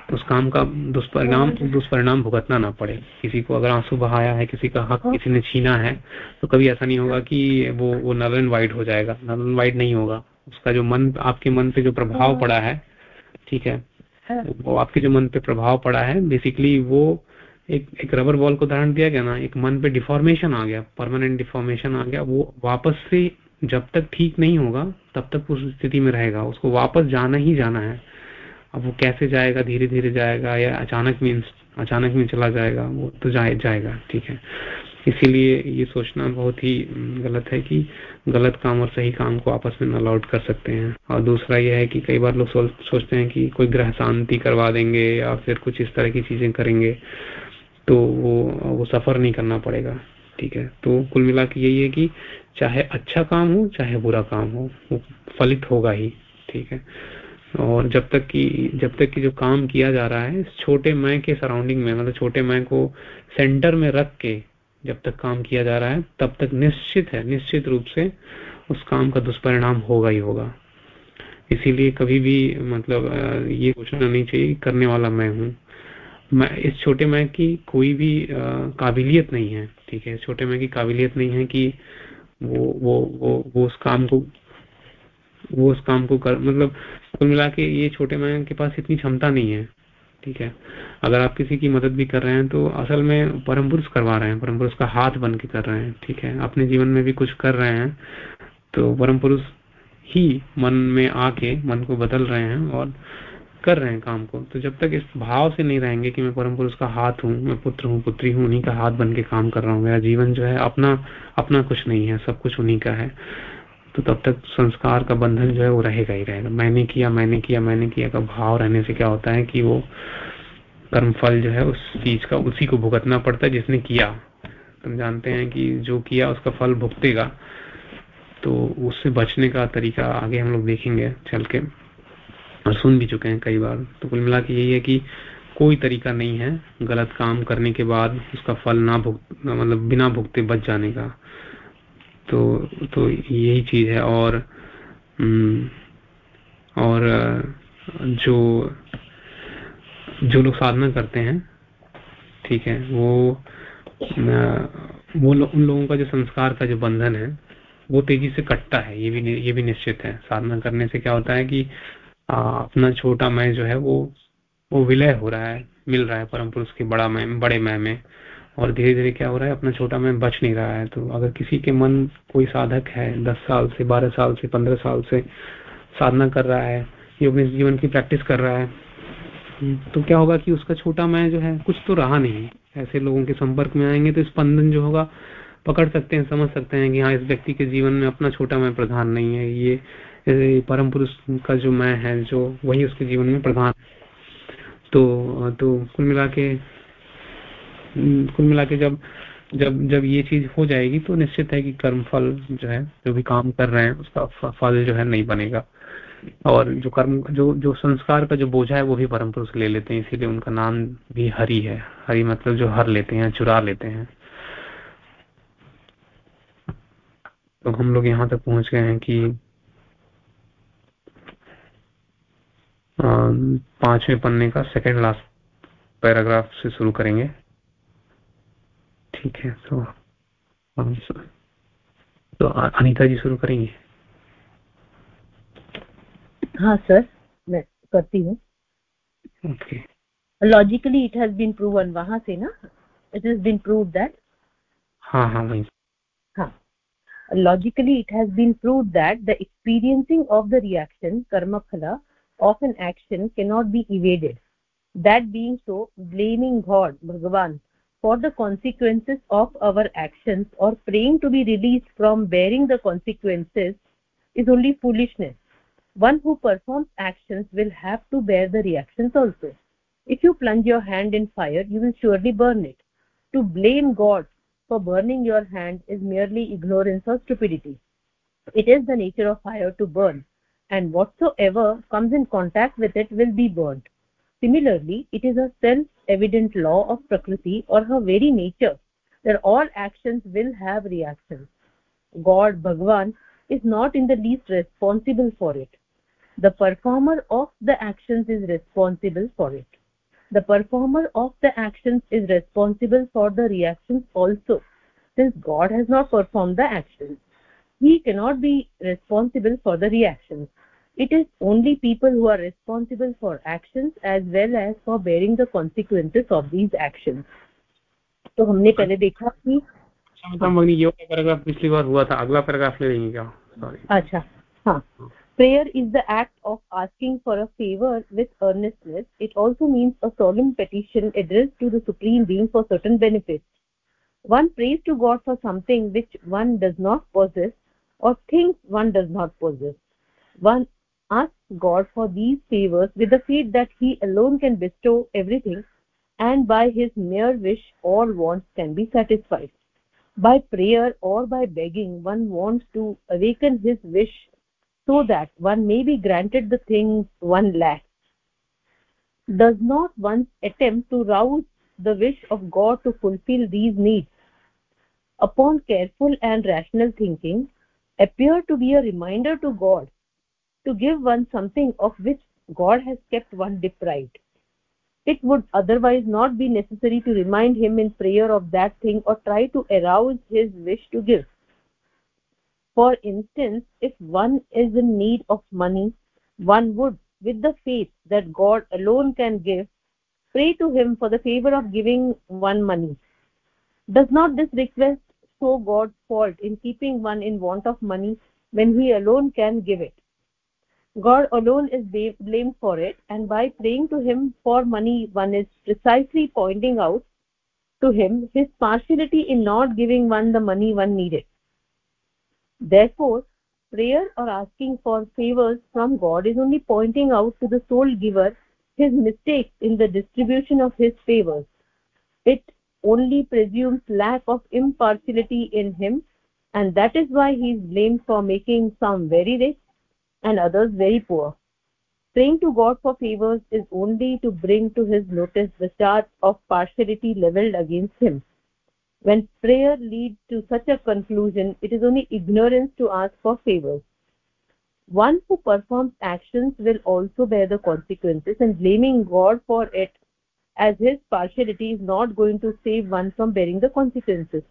उस काम का दुष्परिणाम दुष्परिणाम भुगतना ना पड़े। किसी को अगर आँसू बहाया है किसी का हक किसी ने छीना है तो कभी ऐसा नहीं होगा कि वो वो नल एंड वाइट हो जाएगा। नल एंड वाइट नहीं होगा। उसका जो मन आपके मन पे जो प्रभाव पड़ा है ठीक है? वो आपके जो मन पे प्रभाव पड़ा है बेसिकली वो एक एक रबर बॉल को उदाहरण दिया गया ना एक मन पे डिफॉर्मेशन आ गया परमानेंट डिफॉर्मेशन आ गया वो वापस से जब तक ठीक नहीं होगा तब तक उस स्थिति में रहेगा। उसको वापस जाना ही जाना है। अब वो कैसे जाएगा धीरे धीरे जाएगा या अचानक में अचानक में चला जाएगा वो तो जाए जाएगा ठीक है। इसीलिए ये सोचना बहुत ही गलत है कि गलत काम और सही काम को आपस में आउट कर सकते हैं। और दूसरा यह है कि कई बार लोग सो, सोचते हैं कि कोई ग्रह शांति करवा देंगे या फिर कुछ इस तरह की चीज़ें करेंगे तो वो वो सफ़र नहीं करना पड़ेगा ठीक है। तो कुल मिला के यही है कि चाहे अच्छा काम हो चाहे बुरा काम हो वो फलित होगा ही ठीक है। और जब तक कि, जब तक कि जो काम किया जा रहा है छोटे मैं के सराउंडिंग में मतलब छोटे मैं को सेंटर में रख के जब तक काम किया जा रहा है, तब तक निश्चित है, निश्चित रूप से उस काम का दुष्परिणाम होगा ही होगा। इसीलिए कभी भी मतलब ये सोचना नहीं चाहिए करने वाला मैं हूँ। मैं, इस छोटे मैं की कोई भी काबिलियत नहीं है, ठीक है? छोटे मैं की काबिलियत नहीं है कि वो वो वो वो उस काम को, वो उस काम को कर मतलब कुल मिला के ये छोटे मैं के पास इतनी क्षमता नहीं है, ठीक है? अगर आप किसी की मदद भी कर रहे हैं तो असल में परम पुरुष करवा रहे हैं परम पुरुष का हाथ बन के कर रहे हैं, ठीक है? अपने जीवन में भी कुछ कर रहे हैं तो परम पुरुष ही मन में आके मन को बदल रहे हैं और कर रहे हैं काम को। तो जब तक इस भाव से नहीं रहेंगे कि मैं परम पुरुष का हाथ हूँ, मैं पुत्र हूँ, पुत्री हूँ, उन्हीं का हाथ बन के काम कर रहा हूँ, मेरा जीवन जो है अपना अपना कुछ नहीं है, सब कुछ उन्हीं का है। तो तब तक संस्कार का बंधन जो है वो रहेगा ही रहेगा। मैंने किया मैंने किया मैंने किया का भाव रहने से क्या होता है कि वो कर्म फल जो है उस चीज़ का, उसी को भुगतना पड़ता है जिसने किया। तुम जानते हैं कि जो किया उसका फल भुगतेगा तो उससे बचने का तरीका आगे हम लोग देखेंगे, चल के। और सुन भी चुके हैं कई बार। तो कुल मिला के यही है कि कोई तरीका नहीं है गलत काम करने के बाद उसका फल ना भुगत मतलब बिना भुगते बच जाने का। तो तो यही चीज़ है और हम्म, और जो जो लोग साधना करते हैं ठीक है वो वो लो, उन लोगों का जो संस्कार का जो बंधन है वो तेज़ी से कटता है ये भी ये भी निश्चित है। साधना करने से क्या होता है कि आ, अपना छोटा मैं जो है वो वो विलय हो रहा है मिल रहा है परम पुरुष के बड़ा मैं बड़े मैं में। और धीरे धीरे क्या हो रहा है, अपना छोटा मैं बच नहीं रहा है। तो अगर किसी के मन कोई साधक है, दस साल से, बारह साल से, पंद्रह साल से साधना कर रहा है, योग जीवन की प्रैक्टिस कर रहा है तो क्या होगा कि उसका छोटा मैं जो है, कुछ तो रहा नहीं। ऐसे लोगों के संपर्क में आएँगे तो स्पंदन जो होगा, पकड़ सकते हैं, समझ सकते हैं कि हाँ इस व्यक्ति के जीवन में अपना छोटा मैं प्रधान नहीं है। ये परम पुरुष का जो मैं है, जो वही उसके जीवन में प्रधान। तो तो कुल मिला के कुल मिला के जब जब जब ये चीज़ हो जाएगी तो निश्चित है कि कर्म फल जो है, जो भी काम कर रहे हैं, उसका फल जो है नहीं बनेगा। और जो कर्म, जो जो संस्कार का जो बोझा है वो भी परम पुरुष ले लेते हैं, इसीलिए उनका नाम भी हरि है। हरि मतलब जो हर लेते हैं, चुरा लेते हैं। तो हम लोग यहाँ तक पहुँच गए हैं कि पाँचवें पन्ने का सेकेंड लास्ट पैराग्राफ से शुरू करेंगे। ठीक है तो तो अनिता जी शुरू करेंगे हाँ सर मैं करती हूँ logically it has been proven वहाँ से ना it has been prove that हाँ हाँ वही हाँ logically it has been proved that the experiencing of the reaction karma phala of an action cannot be evaded that being so blaming god bhagavan for the consequences of our actions or praying to be released from bearing the consequences is only foolishness. One who performs actions will have to bear the reactions also. If you plunge your hand in fire you will surely burn it. To blame god for burning your hand is merely ignorance or stupidity. It is the nature of fire to burn and whatsoever comes in contact with it will be burnt similarly it is a self-evident law of prakriti or her very nature that all actions will have reactions god bhagwan is not in the least responsible for it. The performer of the actions is responsible for it. The performer of the actions is responsible for the reactions also since god has not performed the actions. He cannot be responsible for the reactions it is only people who are responsible for actions as well as for bearing the consequences of these actions तो हमने पहले देखा कि ये paragraph पिछली बार हुआ था अगला पैराग्राफ ले लेंगे क्या सॉरी अच्छा हाँ prayer is the act of asking for a favor with earnestness it also means a solemn petition addressed to the supreme being for certain benefits one prays to god for something which one does not possess or thinks one does not possess one asks god for these favors with the faith that he alone can bestow everything and by his mere wish all wants can be satisfied. By prayer or by begging one wants to awaken his wish so that one may be granted the things one lacks. Does not one attempt to rouse the wish of god to fulfill these needs? Upon careful and rational thinking appear to be a reminder to god to give one something of which god has kept one deprived it would otherwise not be necessary to remind him in prayer of that thing or try to arouse his wish to give For instance, if one is in need of money, one would, with the faith that God alone can give, pray to him for the favor of giving one money. Does not this request show God's fault in keeping one in want of money when he alone can give it? God alone is blamed for it, and by praying to him for money, one is precisely pointing out to him his partiality in not giving one the money one needed. Therefore, prayer or asking for favors from God is only pointing out to the sole giver his mistake in the distribution of his favors. It only presumes lack of impartiality in him, and that is why he is blamed for making some very rich and others very poor. Praying to God for favors is only to bring to his notice the charge of partiality leveled against him. When prayer leads to such a conclusion it is only ignorance to ask for favors. One who performs actions will also bear the consequences and blaming god for it as his partiality is not going to save one from bearing the consequences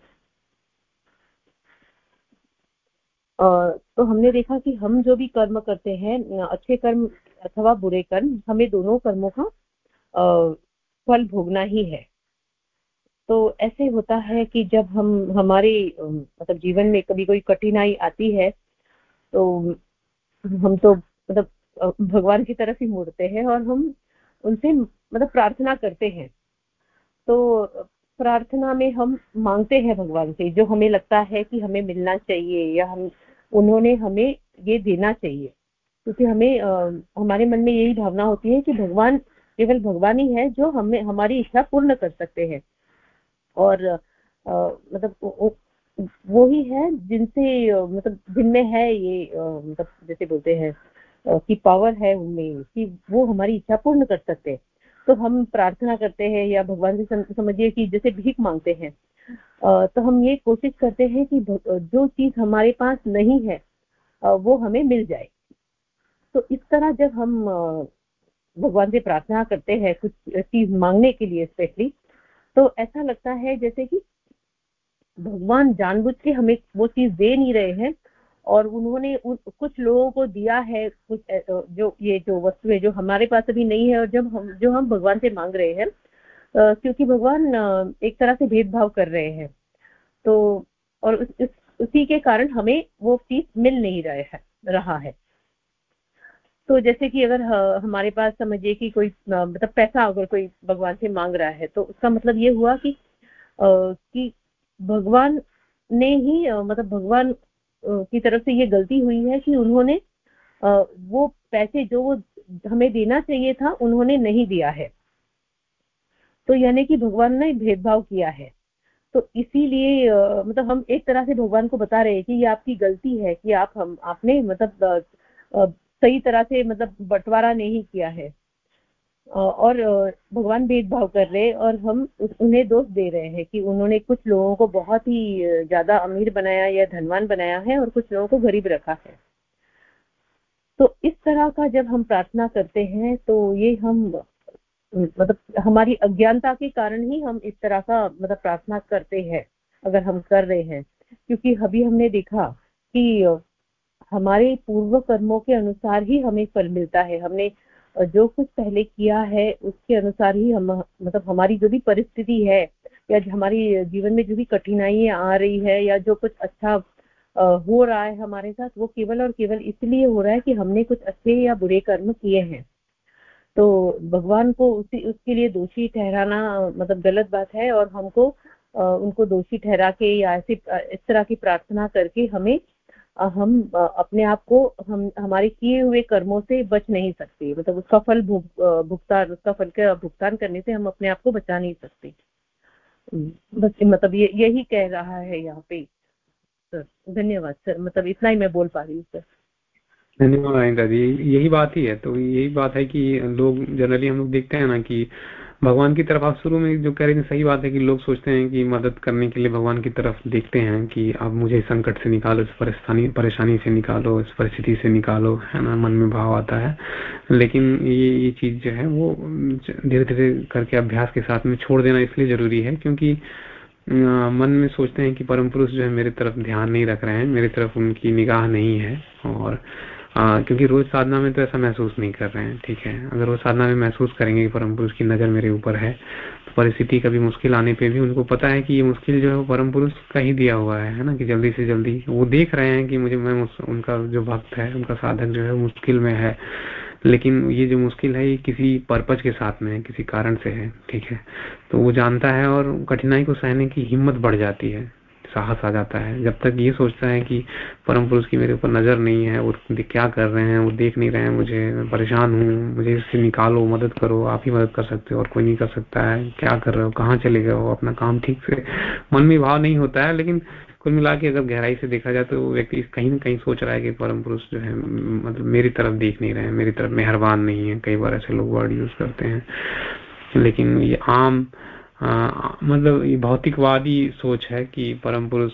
तो हमने देखा कि हम जो भी कर्म करते हैं, अच्छे कर्म अथवा बुरे कर्म, हमें दोनों कर्मों का फल भोगना ही है। तो ऐसे होता है कि जब हम, हमारे मतलब जीवन में कभी कोई कठिनाई आती है तो हम तो मतलब भगवान की तरफ़ ही मुड़ते हैं और हम उनसे मतलब प्रार्थना करते हैं। तो प्रार्थना में हम मांगते हैं भगवान से, जो हमें लगता है कि हमें मिलना चाहिए या हम उन्होंने हमें ये देना चाहिए। क्योंकि हमें आ, हमारे मन में यही भावना होती है कि भगवान केवल भगवान ही है जो हमें हमारी इच्छा पूर्ण कर सकते हैं। और आ, मतलब वो ही है जिनसे मतलब जिनमें है ये मतलब जैसे बोलते हैं कि पावर है उनमें कि वो हमारी इच्छा पूर्ण कर सकते हैं। तो हम प्रार्थना करते हैं या भगवान से समझिए कि जैसे भीख मांगते हैं तो हम ये कोशिश करते हैं कि जो चीज़ हमारे पास नहीं है वो हमें मिल जाए। तो इस तरह जब हम भगवान से प्रार्थना करते हैं कुछ चीज़ मांगने के लिए स्पेशली तो ऐसा लगता है जैसे कि भगवान जानबूझ के हमें वो चीज़ दे नहीं रहे हैं और उन्होंने उन, कुछ लोगों को दिया है कुछ जो ये जो वस्तु है जो हमारे पास अभी नहीं है और जब हम जो हम भगवान से मांग रहे हैं क्योंकि भगवान एक तरह से भेदभाव कर रहे हैं। तो और उस, उस, उसी के कारण हमें वो चीज़ मिल नहीं रहा है रहा है। तो जैसे कि अगर हमारे पास समझिए कि कोई मतलब पैसा अगर कोई भगवान से मांग रहा है तो उसका मतलब ये हुआ कि कि भगवान ने ही मतलब भगवान की तरफ़ से ये गलती हुई है कि उन्होंने वो पैसे जो वो हमें देना चाहिए था उन्होंने नहीं दिया है। तो यानी कि भगवान ने भेदभाव किया है। तो इसीलिए मतलब हम एक तरह से भगवान को बता रहे हैं कि ये आपकी गलती है कि आप हम, आपने मतलब सही तरह से मतलब बंटवारा नहीं किया है। और भगवान भेदभाव कर रहे और हम उन्हें दोष दे रहे हैं कि उन्होंने कुछ लोगों को बहुत ही ज़्यादा अमीर बनाया या धनवान बनाया है और कुछ लोगों को गरीब रखा है। तो इस तरह का जब हम प्रार्थना करते हैं तो ये हम मतलब हमारी अज्ञानता के कारण ही हम इस तरह का मतलब प्रार्थना करते हैं, अगर हम कर रहे हैं। क्योंकि अभी हमने देखा कि हमारे पूर्व कर्मों के अनुसार ही हमें फल मिलता है। हमने जो कुछ पहले किया है, उसके अनुसार ही हम मतलब हमारी जो भी परिस्थिति है, या हमारी जीवन में जो भी कठिनाइयाँ आ रही है, या जो कुछ अच्छा हो रहा है हमारे साथ, वो केवल और केवल इसलिए हो रहा है कि हमने कुछ अच्छे या बुरे कर्म किए हैं। तो भगवान को उसी, उसके लिए दोषी ठहराना मतलब गलत बात है और हमको उनको दोषी ठहरा के या ऐसी, इस तरह की प्रार्थना करके हमें हम अपने आप को हम, हमारे किए हुए कर्मों से बच नहीं सकते। मतलब उसका फल भुगतान, उसका फल का भुगतान करने से हम अपने आप को बचा नहीं सकते। बस मतलब ये, यही कह रहा है यहाँ पे। सर, धन्यवाद, सर। मतलब इतना ही मैं बोल पा रही हूँ, सर। धन्यवाद यही बात ही है। तो यही बात है कि लोग जनरली हम लोग देखते हैं ना कि भगवान की तरफ़ आप शुरू में जो कह रहे थे सही बात है कि लोग सोचते हैं कि मदद करने के लिए भगवान की तरफ़ देखते हैं कि आप मुझे संकट से निकालो, इस परेशानी परेशानी से निकालो, इस परिस्थिति से निकालो, है ना, मन में भाव आता है। लेकिन ये ये चीज़ जो है वो धीरे धीरे करके अभ्यास के साथ में छोड़ देना इसलिए ज़रूरी है क्योंकि मन में सोचते हैं कि परम पुरुष जो है मेरे तरफ़ ध्यान नहीं रख रहे हैं, मेरी तरफ़ उनकी निगाह नहीं है और आ, क्योंकि रोज साधना में तो ऐसा महसूस नहीं कर रहे हैं ठीक है? अगर रोज साधना में महसूस करेंगे कि परम पुरुष की नज़र मेरे ऊपर है तो परिस्थिति कभी मुश्किल आने पे भी उनको पता है कि ये मुश्किल जो है वो परम पुरुष का ही दिया हुआ है ना? कि जल्दी से जल्दी वो देख रहे हैं कि मुझे मैं उनका जो भक्त है उनका साधक जो है मुश्किल में है। लेकिन ये जो मुश्किल है ये किसी पर्पज के साथ में है किसी कारण से है ठीक है? तो वो जानता है और कठिनाई को सहने की हिम्मत बढ़ जाती है। साहस आ जाता है। जब तक ये सोचता है कि परम पुरुष की मेरे ऊपर नज़र नहीं है, वो क्या कर रहे हैं, वो देख नहीं रहे हैं मुझे, मैं परेशान हूँ, मुझे इससे निकालो, मदद करो, आप ही मदद कर सकते हो और कोई नहीं कर सकता है। क्या कर रहे हो, कहाँ चले गए हो? अपना काम ठीक से, मन में भाव नहीं होता है, लेकिन कुल मिला के अगर गहराई से देखा जाए तो व्यक्ति कहीं ना कहीं सोच रहा है कि परम पुरुष जो है मतलब मेरी तरफ़ देख नहीं रहे हैं, मेरी तरफ़ मेहरबान नहीं है। कई बार ऐसे लोग वर्ड यूज़ करते हैं। लेकिन ये आम मतलब ये भौतिकवादी सोच है कि परम पुरुष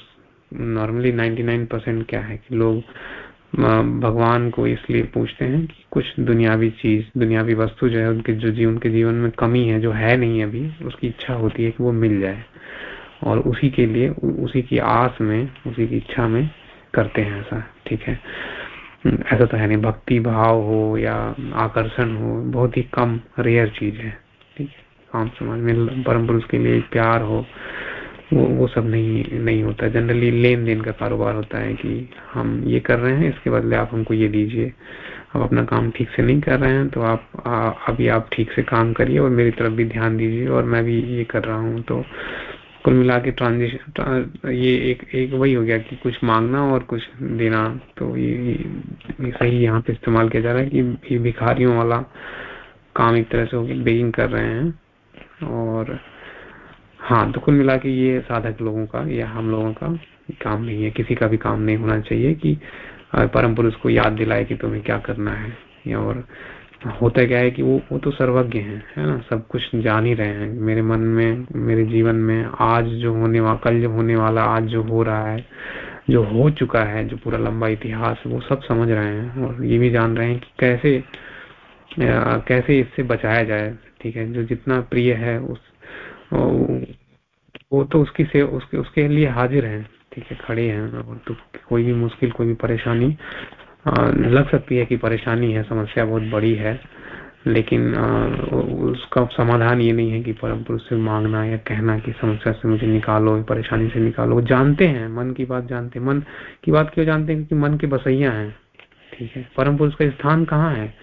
नॉर्मली 99 परसेंट क्या है कि लोग भगवान को इसलिए पूछते हैं कि कुछ दुनियावी चीज़, दुनियावी वस्तु जो है उनके जो जीवन के जीवन में कमी है, जो है नहीं अभी, उसकी इच्छा होती है कि वो मिल जाए। और उसी के लिए उसी की आस में, उसी की इच्छा में करते हैं ऐसा, ठीक है? ऐसा तो है नहीं, भक्ति भाव हो या आकर्षण हो, बहुत ही कम रेयर चीज़ है, ठीक है? काम समाज में परम पुरुष के लिए प्यार हो वो वो सब नहीं नहीं होता। जनरली लेन देन का कारोबार होता है कि हम ये कर रहे हैं इसके बदले आप हमको ये दीजिए। आप अपना काम ठीक से नहीं कर रहे हैं तो आप आ, अभी आप ठीक से काम करिए और मेरी तरफ़ भी ध्यान दीजिए और मैं भी ये कर रहा हूँ। तो कुल मिला के ट्रांजेक्शन ये एक एक वही हो गया कि कुछ मांगना और कुछ देना। तो ये, ये सही यहाँ पे इस्तेमाल किया जा रहा है कि भिखारियों वाला काम एक तरह से हो गया बेगिंग कर रहे हैं। और हाँ तो कुल मिला के ये साधक लोगों का या हम लोगों का काम नहीं है। किसी का भी काम नहीं होना चाहिए कि परम पुरुष को याद दिलाए कि तुम्हें क्या करना है। और होता क्या है कि वो वो तो सर्वज्ञ हैं है ना? सब कुछ जान ही रहे हैं। मेरे मन में मेरे जीवन में आज जो होने वाला कल जो होने वाला आज जो हो रहा है जो हो चुका है जो पूरा लंबा इतिहास वो सब समझ रहे हैं। और ये भी जान रहे हैं कि कैसे आ, कैसे इससे बचाया जाए। ठीक है, जो जितना प्रिय है उस, वो तो उसकी से, उसके उसके लिए हाजिर है, ठीक है, खड़े हैं, और तो कोई भी मुश्किल, कोई भी परेशानी लग सकती है कि परेशानी है, समस्या बहुत बड़ी है, लेकिन उसका समाधान ये नहीं है कि परम पुरुष से मांगना या कहना कि समस्या से मुझे निकालो, परेशानी से निकालो। जानते हैं, मन की बात जानते हैं, मन की बात क्यों जानते हैं? क्योंकि मन के बसैया हैं, ठीक है। परम पुरुष का स्थान कहाँ है?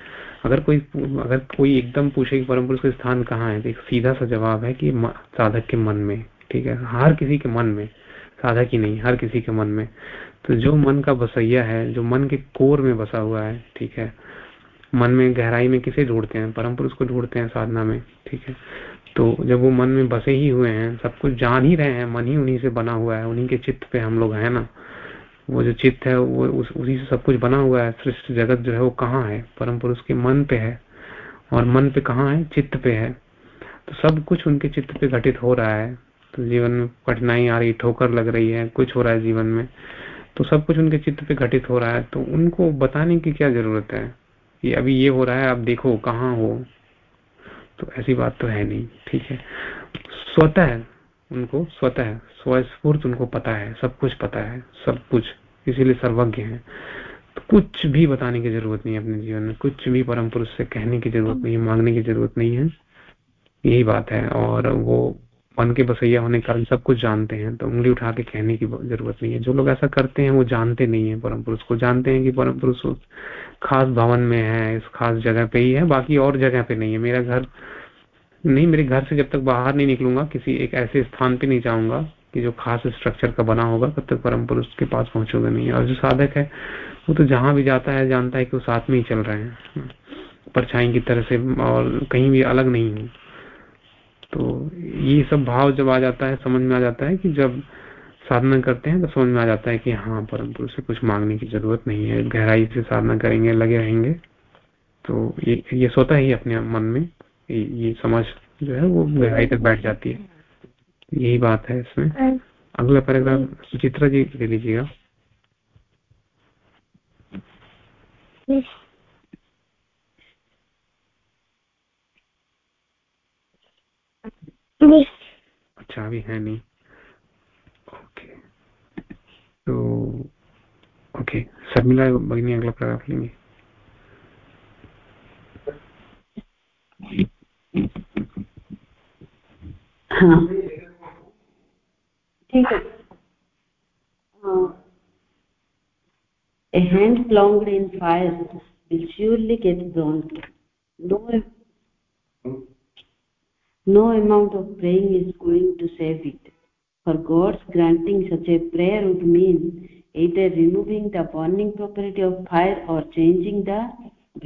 अगर कोई अगर कोई एकदम पूछे कि परम पुरुष का स्थान कहाँ है तो एक सीधा सा जवाब है कि साधक के मन में, ठीक है? हर किसी के मन में, साधक ही नहीं, हर किसी के मन में। तो जो मन का बसैया है, जो मन के कोर में बसा हुआ है, ठीक है? मन में गहराई में किसे ढूंढते हैं? परम पुरुष को ढूंढते हैं साधना में, ठीक है? तो जब वो मन में बसे ही हुए हैं, सब कुछ जान ही रहे हैं, मन ही उन्हीं से बना हुआ है, उन्हीं के चित्त पे हम लोग हैं ना वो जो चित्त है वो उस, उसी से सब कुछ बना हुआ है सृष्टि जगत जो है वो कहाँ है? परम पुरुष के मन पे है और मन पे कहाँ है? चित्त पे है। तो सब कुछ उनके चित्त पे घटित हो रहा है। तो जीवन में कठिनाई आ रही ठोकर लग रही है कुछ हो रहा है जीवन में। तो सब कुछ उनके चित्त पे घटित हो रहा है। तो उनको बताने की क्या ज़रूरत है? ये अभी ये हो रहा है आप देखो कहाँ हो? तो ऐसी बात तो है नहीं ठीक है। स्वतः उनको स्वतः स्वस्फूर्त उनको पता है सब कुछ पता है सब कुछ। इसीलिए सर्वज्ञ है। तो कुछ भी बताने की ज़रूरत नहीं है अपने जीवन में। कुछ भी परम पुरुष से कहने की ज़रूरत नहीं है, मांगने की ज़रूरत नहीं है। यही बात है। और वो मन के बसैया होने के कारण सब कुछ जानते हैं तो उंगली उठा के कहने की ज़रूरत नहीं है। जो लोग ऐसा करते हैं, वो जानते नहीं है परम पुरुष को। जानते हैं कि परम पुरुष खास भवन में है, इस खास जगह पे ही है, बाकी और जगह पे नहीं है। मेरा घर, नहीं, मेरे घर से जब तक बाहर नहीं निकलूँगा, किसी एक ऐसे स्थान पे नहीं जाऊँगा कि जो खास स्ट्रक्चर का बना होगा तब तक परम पुरुष के पास पहुंचोगे नहीं। और जो साधक है वो तो जहाँ भी जाता है जानता है कि वो साथ में ही चल रहे हैं। परछाई की तरह से और कहीं भी अलग नहीं हूँ। तो ये सब भाव जब आ जाता है समझ में आ जाता है कि जब साधना करते हैं तो समझ में आ जाता है कि हाँ परम पुरुष से कुछ मांगने की ज़रूरत नहीं है। गहराई से साधना करेंगे लगे रहेंगे। तो ये ये सोता ही अपने मन में। ये, समझ जो है वो गहराई तक बैठ जाती है। यही बात है इसमें। अगला पैराग्राफ सुचित्रा जी ले लीजिएगा अच्छा अभी है नहीं। ओके। तो ओके शर्मिला भगनी अगला पैराग्राफ लेंगे। हाँ। ठीक है a hand plunged in fire will surely get burnt no no amount of praying is going to save it for god's granting such a prayer would mean either removing the burning property of fire or changing the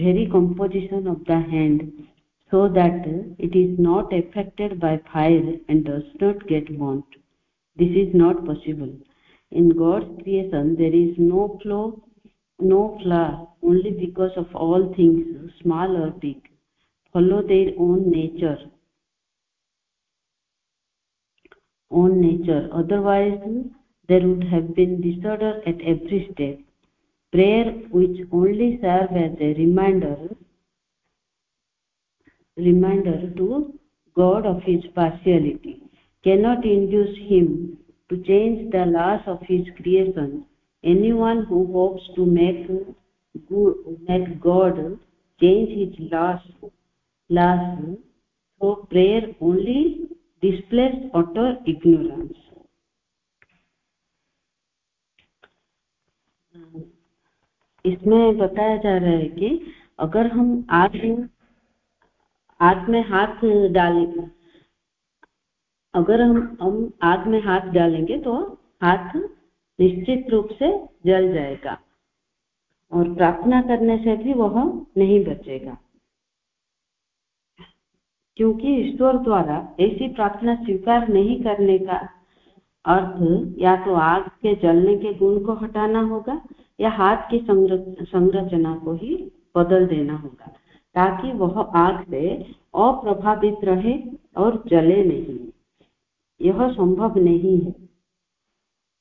very composition of the hand so that it is not affected by fire and does not get burnt this is not possible. In god's creation there is no flaw no flaw only because of all things small or big follow their own nature. Own nature. Otherwise there would have been disorder at every step. Prayer which only serve as a reminder reminder to god of his partiality cannot induce him to change the laws of his creation anyone who hopes to make make god change his laws laws through prayer only displays utter ignorance इसमें बताया जा रहा है कि अगर हम आग आग में हाथ डालेंगे अगर हम हम आग में हाथ डालेंगे तो हाथ निश्चित रूप से जल जाएगा और प्रार्थना करने से भी वह नहीं बचेगा। क्योंकि ईश्वर द्वारा ऐसी प्रार्थना स्वीकार नहीं करने का अर्थ या तो आग के जलने के गुण को हटाना होगा या हाथ की संरचना को ही बदल देना होगा, ताकि वह आग से अप्रभावित रहे और जले नहीं। यह संभव नहीं है।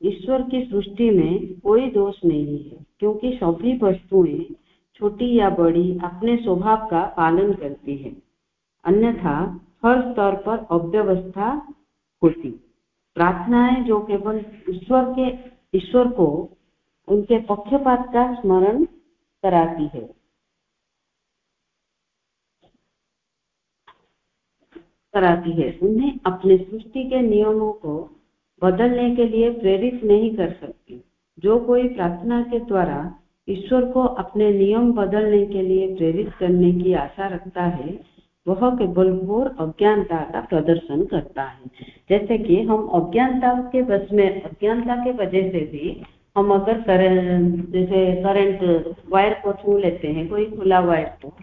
ईश्वर की सृष्टि में कोई दोष नहीं है, क्योंकि सभी वस्तुएँ छोटी या बड़ी अपने स्वभाव का पालन करती है। अन्यथा हर स्तर पर अव्यवस्था होती। प्रार्थनाएँ जो केवल ईश्वर के, ईश्वर को उनके पक्षपात का स्मरण कराती है। कराती है। उन्हें अपने सृष्टि के नियमों को बदलने के लिए प्रेरित नहीं कर सकती। जो कोई प्रार्थना के द्वारा ईश्वर को अपने नियम बदलने के लिए प्रेरित करने की आशा रखता है, वह केवल घोर अज्ञानता का प्रदर्शन करता है। जैसे कि हम अज्ञानता के बस में, अज्ञानता के वजह से भी हम अगर करें जैसे करंट वायर को छू लेते हैं, कोई खुला वायर को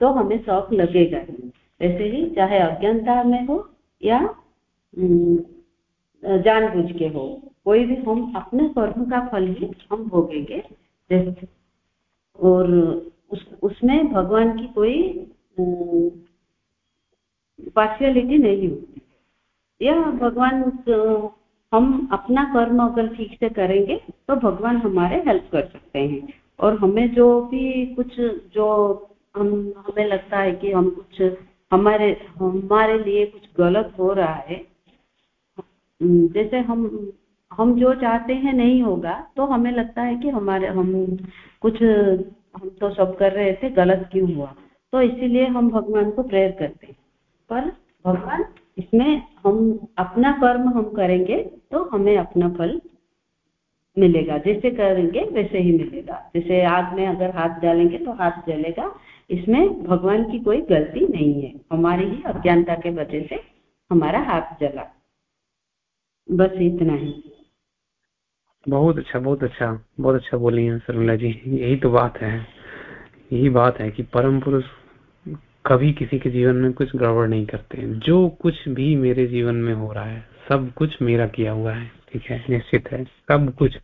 तो हमें शौक लगेगा ही। वैसे ही, चाहे अज्ञानता में हो या जानबूझ के हो, कोई भी हम अपने कर्म का फल ही हम भोगेंगे और उस, उसमें भगवान की कोई पार्शियलिटी नहीं होती। या भगवान हम अपना कर्म अगर ठीक से करेंगे तो भगवान हमारे हेल्प कर सकते हैं। और हमें जो भी कुछ, जो हम, हमें लगता है कि हम कुछ हमारे हमारे लिए कुछ गलत हो रहा है। जैसे हम हम जो चाहते हैं नहीं होगा तो हमें लगता है कि हमारे, हम कुछ, हम तो सब कर रहे थे, गलत क्यों हुआ? तो इसीलिए हम भगवान को प्रेयर करते हैं। पर भगवान, इसमें हम अपना कर्म हम करेंगे तो हमें अपना फल मिलेगा। जैसे करेंगे, वैसे ही मिलेगा। जैसे आग में अगर हाथ डालेंगे तो हाथ जलेगा। इसमें भगवान की कोई गलती नहीं है। हमारी ही अज्ञानता के वजह से हमारा हाथ जला। बस इतना ही। बहुत अच्छा बहुत अच्छा बहुत अच्छा बोली हैं शर्मिला जी। यही तो बात है। यही बात है कि परम पुरुष कभी किसी के जीवन में कुछ गड़बड़ नहीं करते जो कुछ भी मेरे जीवन में हो रहा है, सब कुछ मेरा किया हुआ है, ठीक है? निश्चित है। सब कुछ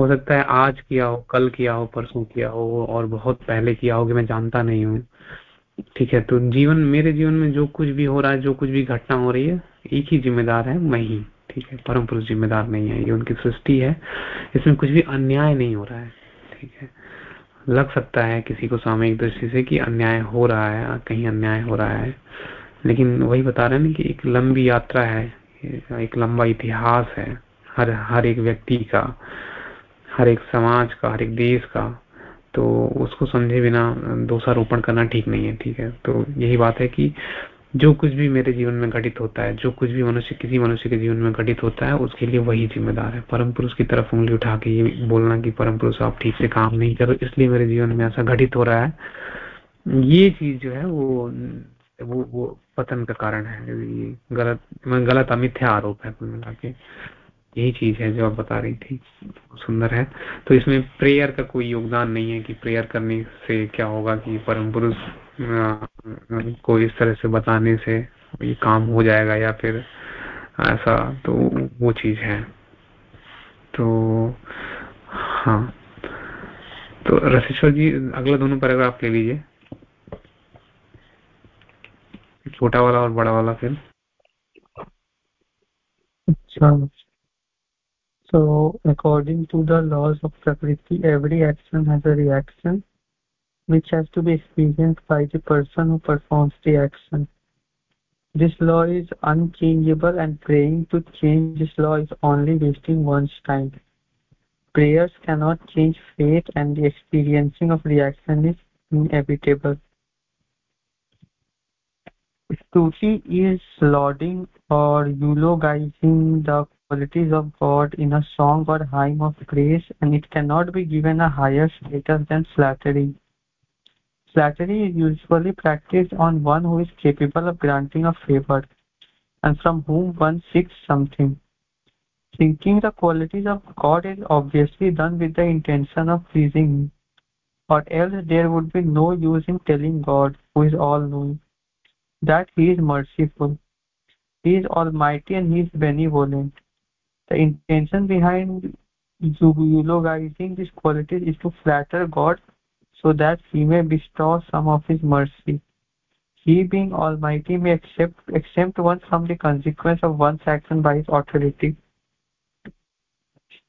हो सकता है आज किया हो, कल किया हो, परसों किया हो और बहुत पहले किया हो कि मैं जानता नहीं हूँ। ठीक है तो जीवन, मेरे जीवन में जो कुछ भी हो रहा है, जो कुछ भी घटना हो रही है, एक ही जिम्मेदार है मैं ही। ठीक है, परम पुरुष जिम्मेदार नहीं है, ये उनकी सृष्टि है। इसमें कुछ भी अन्याय नहीं हो रहा है। ठीक है, लग सकता है किसी को सामयिक दृष्टि से कि अन्याय हो रहा है, कहीं अन्याय हो रहा है। लेकिन वही बता रहे हैं ना कि एक लंबी यात्रा है एक लंबा इतिहास है, हर हर एक व्यक्ति का। हर एक समाज का, हर एक देश का तो उसको समझे बिना दोषारोपण करना ठीक नहीं है, ठीक है? तो यही बात है कि जो कुछ भी मेरे जीवन में घटित होता है, जो कुछ भी मनुष्य, किसी मनुष्य के जीवन में घटित होता है, उसके लिए वही जिम्मेदार है। परम पुरुष की तरफ़ उंगली उठा के ये बोलना कि परम पुरुष, आप ठीक से काम नहीं करो, इसलिए मेरे जीवन में ऐसा घटित हो रहा है। ये चीज़ जो है, वो वो वो पतन का कारण है। ये गलत गलत अमिथ्या आरोप है कुल मिला के। यही चीज़ है जो आप बता रही थी सुंदर है। तो इसमें प्रेयर का कोई योगदान नहीं है कि प्रेयर करने से क्या होगा कि परम पुरुष को इस तरह से बताने से ये काम हो जाएगा या फिर ऐसा तो वो चीज़ है। तो हाँ। तो रसेश्वर जी, अगला दोनों पैराग्राफ ले लीजिए। छोटा वाला और बड़ा वाला फिर। अच्छा। So, according to the laws of Prakriti, every action has a reaction which has to be experienced by the person who performs the action. This law is unchangeable and praying to change this law is only wasting one's time. Prayers cannot change fate and the experiencing of reaction is inevitable. Stuti is lauding or eulogizing the qualities of God in a song or hymn of praise and it cannot be given a higher status than flattery. Flattery is usually practiced on one who is capable of granting a favor and from whom one seeks something. Thinking the qualities of God is obviously done with the intention of pleasing or else there would be no use in telling God, who is all knowing, that He is merciful, He is almighty, and He is benevolent. The intention behind eulogizing these qualities is to flatter God so that he may bestow some of his mercy. He, being almighty, may accept, exempt one from the consequence of one's action by his authority.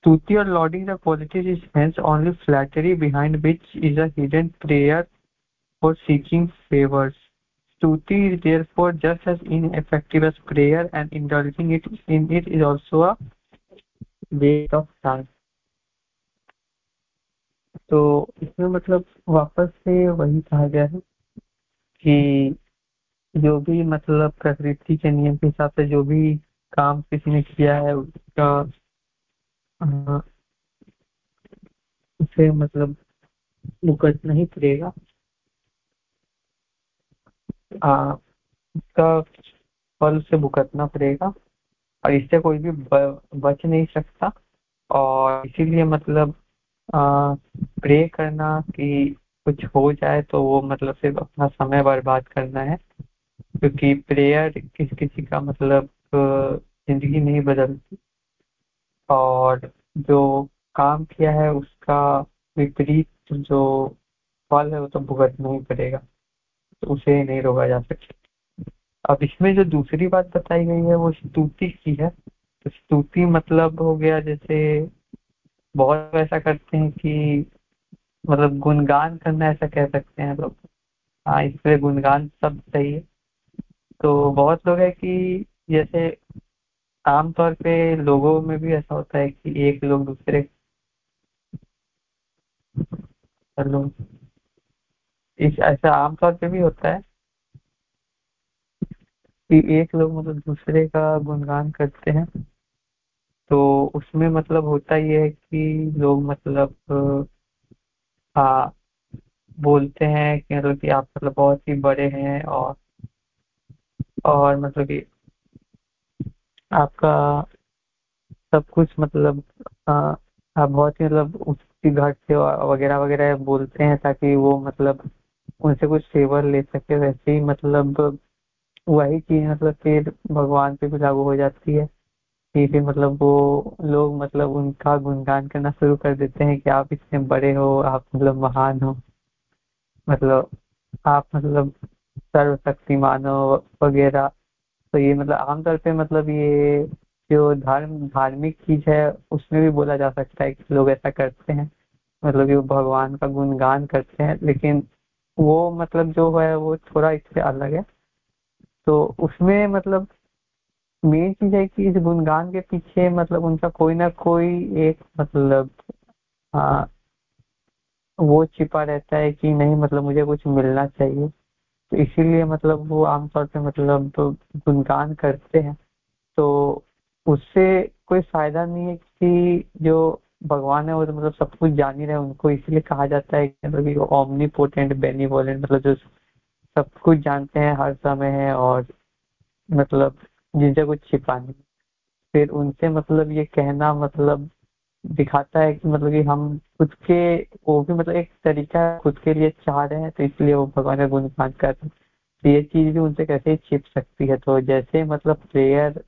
Stuti or lauding the qualities is hence only flattery behind which is a hidden prayer for seeking favors. Stuti is therefore just as ineffective as prayer and indulging it in it is also a wait of time तो इसमें मतलब वापस से वही कहा गया है कि जो भी मतलब प्रकृति के नियम के हिसाब से जो भी काम किसी ने किया है, उसका उसे मतलब भुगतना ही पड़ेगा उसका फल से भुगतना पड़ेगा और इससे कोई भी बच नहीं सकता। और इसीलिए मतलब प्रे करना कि कुछ हो जाए तो वो मतलब सिर्फ़ अपना समय बर्बाद करना है। क्योंकि प्रेयर किस किसी का मतलब ज़िंदगी नहीं बदलती। और जो काम किया है उसका विपरीत जो फल है वो तो भुगतना ही पड़ेगा। तो उसे नहीं रोका जा सकता। अब इसमें जो दूसरी बात बताई गई है, वो स्तुति की है। तो स्तुति मतलब हो गया जैसे बहुत ऐसा करते हैं कि मतलब गुणगान करना ऐसा कह सकते हैं लोग। हाँ इसलिए गुणगान सब सही है तो बहुत लोग है कि जैसे आमतौर पे लोगों में भी ऐसा होता है कि एक लोग दूसरे हेलो इस ऐसा आमतौर पे भी होता है। कि एक लोग मतलब दूसरे का गुणगान करते हैं तो उसमें मतलब होता ये है कि लोग मतलब हाँ बोलते हैं कि मतलब कि आप मतलब बहुत ही बड़े हैं और और मतलब कि आपका सब कुछ मतलब आप बहुत ही मतलब उसकी घट से वगैरह वगैरह बोलते हैं ताकि वो मतलब उनसे कुछ फेवर ले सके, वैसे ही मतलब वही चीज़ मतलब फिर भगवान पे भी लागू हो जाती है फिर मतलब वो लोग मतलब उनका गुणगान करना शुरू कर देते हैं कि आप इतने बड़े हो, आप मतलब महान हो। मतलब आप मतलब सर्वशक्तिमान हो वगैरह। तो ये मतलब आमतौर पे मतलब ये जो धर्म, धार्मिक चीज़ है, उसमें भी बोला जा सकता है कि लोग ऐसा करते हैं। मतलब कि वो भगवान का गुणगान करते हैं, लेकिन वो मतलब जो है, वो थोड़ा इससे अलग है। तो उसमें मतलब मेन चीज़ है कि इस गुणगान के पीछे मतलब उनका कोई ना कोई एक मतलब आ, वो छिपा रहता है कि नहीं मतलब मुझे कुछ मिलना चाहिए। तो इसीलिए मतलब वो आमतौर पे मतलब गुणगान करते हैं। तो उससे कोई फ़ायदा नहीं है कि जो भगवान है वो तो मतलब सब कुछ जान ही रहे उनको। इसलिए कहा जाता है कि मतलब ओमनी पोटेंट बेनीवोलेंट मतलब जो सब कुछ जानते हैं, हर समय है और मतलब जिनसे कुछ छिपा नहीं। फिर उनसे मतलब ये कहना मतलब दिखाता है कि मतलब कि हम खुद के, वो भी मतलब एक तरीका खुद के लिए चाह रहे हैं तो इसलिए वो भगवान का गुणगान कर रहे तो ये चीज़ भी उनसे कैसे छिप सकती है। तो जैसे मतलब प्रेयर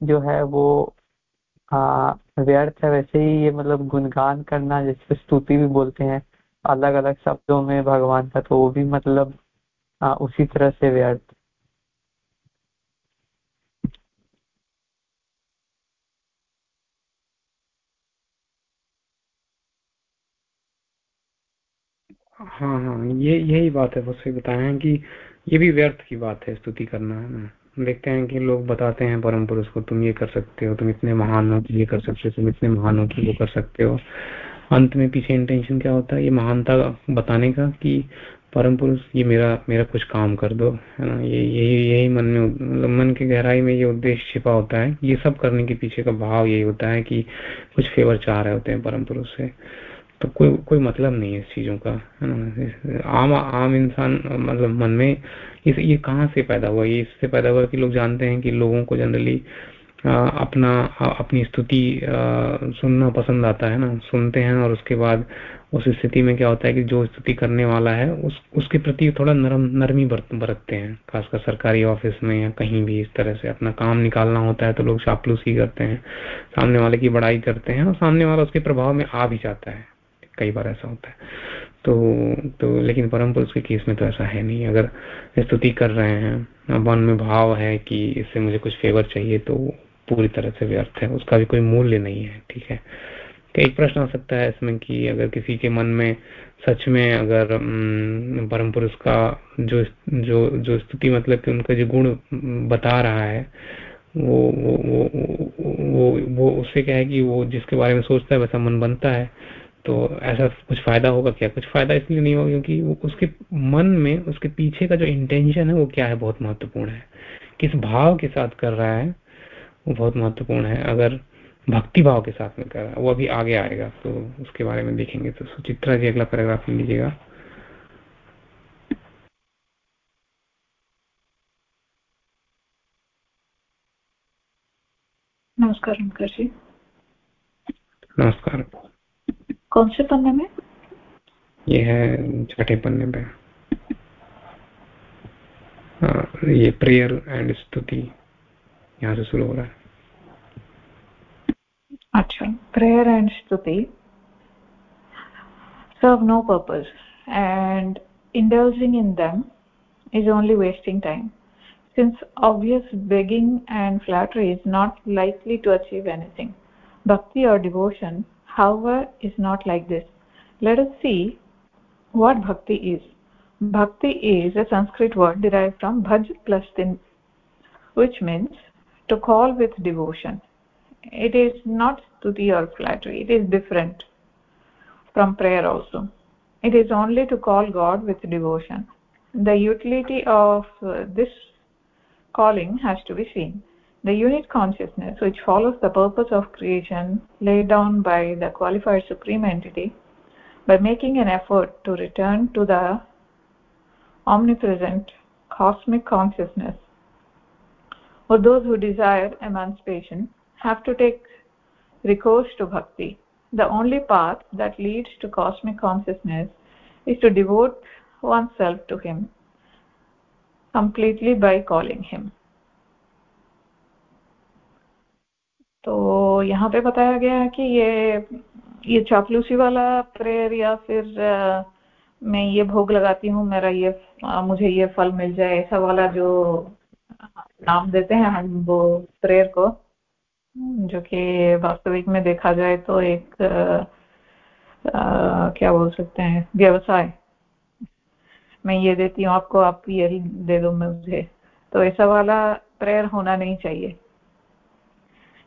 जो है वो हाँ व्यर्थ है, वैसे ही ये मतलब गुणगान करना, जैसे स्तुति भी बोलते हैं अलग अलग शब्दों में भगवान का तो वो भी मतलब आ, उसी तरह से व्यर्थ हाँ हाँ ये यही बात है बस बताए हैं कि ये भी व्यर्थ की बात है स्तुति करना है ना? देखते हैं कि लोग बताते हैं परम पुरुष को तुम ये कर सकते हो तुम इतने महान हो कि ये कर सकते हो तुम इतने महान हो कि वो कर सकते हो। अंत में पीछे इंटेंशन क्या होता है? ये महानता बताने का कि परम पुरुष, ये मेरा मेरा कुछ काम कर दो, है ना? ये यही यही मन में मतलब मन की गहराई में ये उद्देश्य छिपा होता है। ये सब करने के पीछे का भाव यही होता है कि कुछ फेवर चाह रहे होते हैं परम पुरुष से। तो कोई कोई मतलब नहीं है इस चीज़ों का, है ना? आम आम इंसान मतलब मन में इस, ये कहाँ से पैदा हुआ? ये इससे पैदा हुआ कि लोग जानते हैं कि लोगों को जनरली अपना अपनी स्तुति सुनना पसंद आता है ना? सुनते हैं और उसके बाद उस स्थिति में क्या होता है कि जो स्तुति करने वाला है, उस, उसके प्रति थोड़ा नरम, नरमी बरतते हैं। खासकर सरकारी ऑफ़िस में या कहीं भी इस तरह से अपना काम निकालना होता है तो लोग चापलूसी करते हैं। सामने वाले की बड़ाई करते हैं और सामने वाला उसके प्रभाव में आ भी जाता है। कई बार ऐसा होता है। तो तो लेकिन परम पुरुष के केस में तो ऐसा है नहीं। अगर स्तुति कर रहे हैं, मन में भाव है कि इससे मुझे कुछ फेवर चाहिए तो पूरी तरह से व्यर्थ है। उसका भी कोई मूल्य नहीं है, ठीक है? एक प्रश्न आ सकता है इसमें कि अगर किसी के मन में सच में अगर परम पुरुष का जो जो जो स्तुति मतलब कि उनका जो गुण बता रहा है, वो वो वो वो वो उससे क्या है कि वो जिसके बारे में सोचता है वैसा मन बनता है तो ऐसा कुछ फ़ायदा होगा क्या? कुछ फ़ायदा इसलिए नहीं होगा क्योंकि वो उसके मन में, उसके पीछे का जो इंटेंशन है वो क्या है? बहुत महत्वपूर्ण है। किस भाव के साथ कर रहा है, वो बहुत महत्वपूर्ण है। अगर भक्ति भाव के साथ में कर रहा है। वो अभी आगे आएगा तो उसके बारे में देखेंगे। तो सुचित्रा जी अगला पैराग्राफ लीजिएगा। नमस्कार जी। नमस्कार। कौन से पन्ने में? ये है छठे पन्ने पे। हाँ, ये प्रेयर एंड स्तुति यहाँ से शुरू हो रहा है। Achha. Prayer and stuti serve no purpose and indulging in them is only wasting time since obvious begging and flattery is not likely to achieve anything. Bhakti or devotion, however, is not like this. Let us see what bhakti is. Bhakti is a Sanskrit word derived from bhaj plus tin, which means to call with devotion it is not stuti or flattery. It is different from prayer also. It is only to call god with devotion. The utility of uh, this calling has to be seen. The unit consciousness which follows the purpose of creation laid down by the qualified supreme entity by making an effort to return to the omnipresent cosmic consciousness for those who desire emancipation have to take recourse to bhakti the only path that leads to cosmic consciousness is to devote oneself to him completely by calling him तो यहाँ पे बताया गया है कि ये ये चापलूसी वाला प्रेयर या फिर आ, मैं ये भोग लगाती हूँ मेरा ये आ, मुझे ये फल मिल जाए ऐसा वाला जो नाम देते हैं हम वो प्रेयर को जो कि वास्तविक में देखा जाए तो एक आ, आ, क्या बोल सकते हैं व्यवसाय। मैं ये देती हूँ आपको आप ये दे दो मुझे। तो ऐसा वाला प्रेयर होना नहीं चाहिए।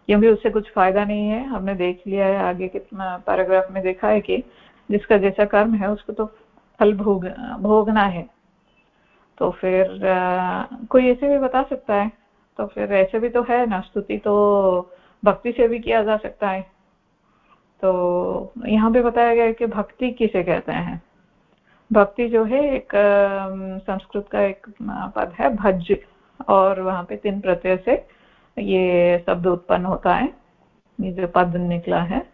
क्योंकि उससे कुछ फ़ायदा नहीं है। हमने देख लिया है आगे कितना पैराग्राफ में देखा है कि जिसका जैसा कर्म है उसको तो फल भोग भोगना है। तो फिर आ, कोई ऐसे भी बता सकता है। तो फिर ऐसे भी तो है ना स्तुति तो भक्ति से भी किया जा सकता है। तो यहाँ पे बताया गया है कि भक्ति किसे कहते हैं? भक्ति जो है एक संस्कृत का एक पद है, भज। और वहाँ पे तीन प्रत्यय से ये शब्द उत्पन्न होता है। ये जो पद निकला है।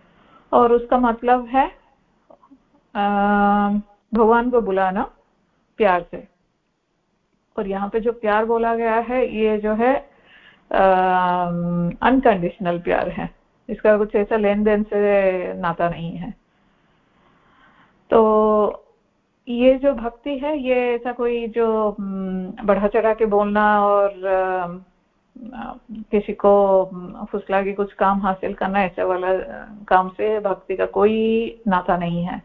और उसका मतलब है भगवान को बुलाना प्यार से। और यहाँ पे जो प्यार बोला गया है, ये जो है अनकंडीशनल प्यार है। इसका कुछ ऐसा लेन देन से नाता नहीं है। तो ये जो भक्ति है, ये ऐसा कोई जो बढ़ा चढ़ा के बोलना और किसी को फुसला के कुछ काम हासिल करना, ऐसे वाला काम से भक्ति का कोई नाता नहीं है।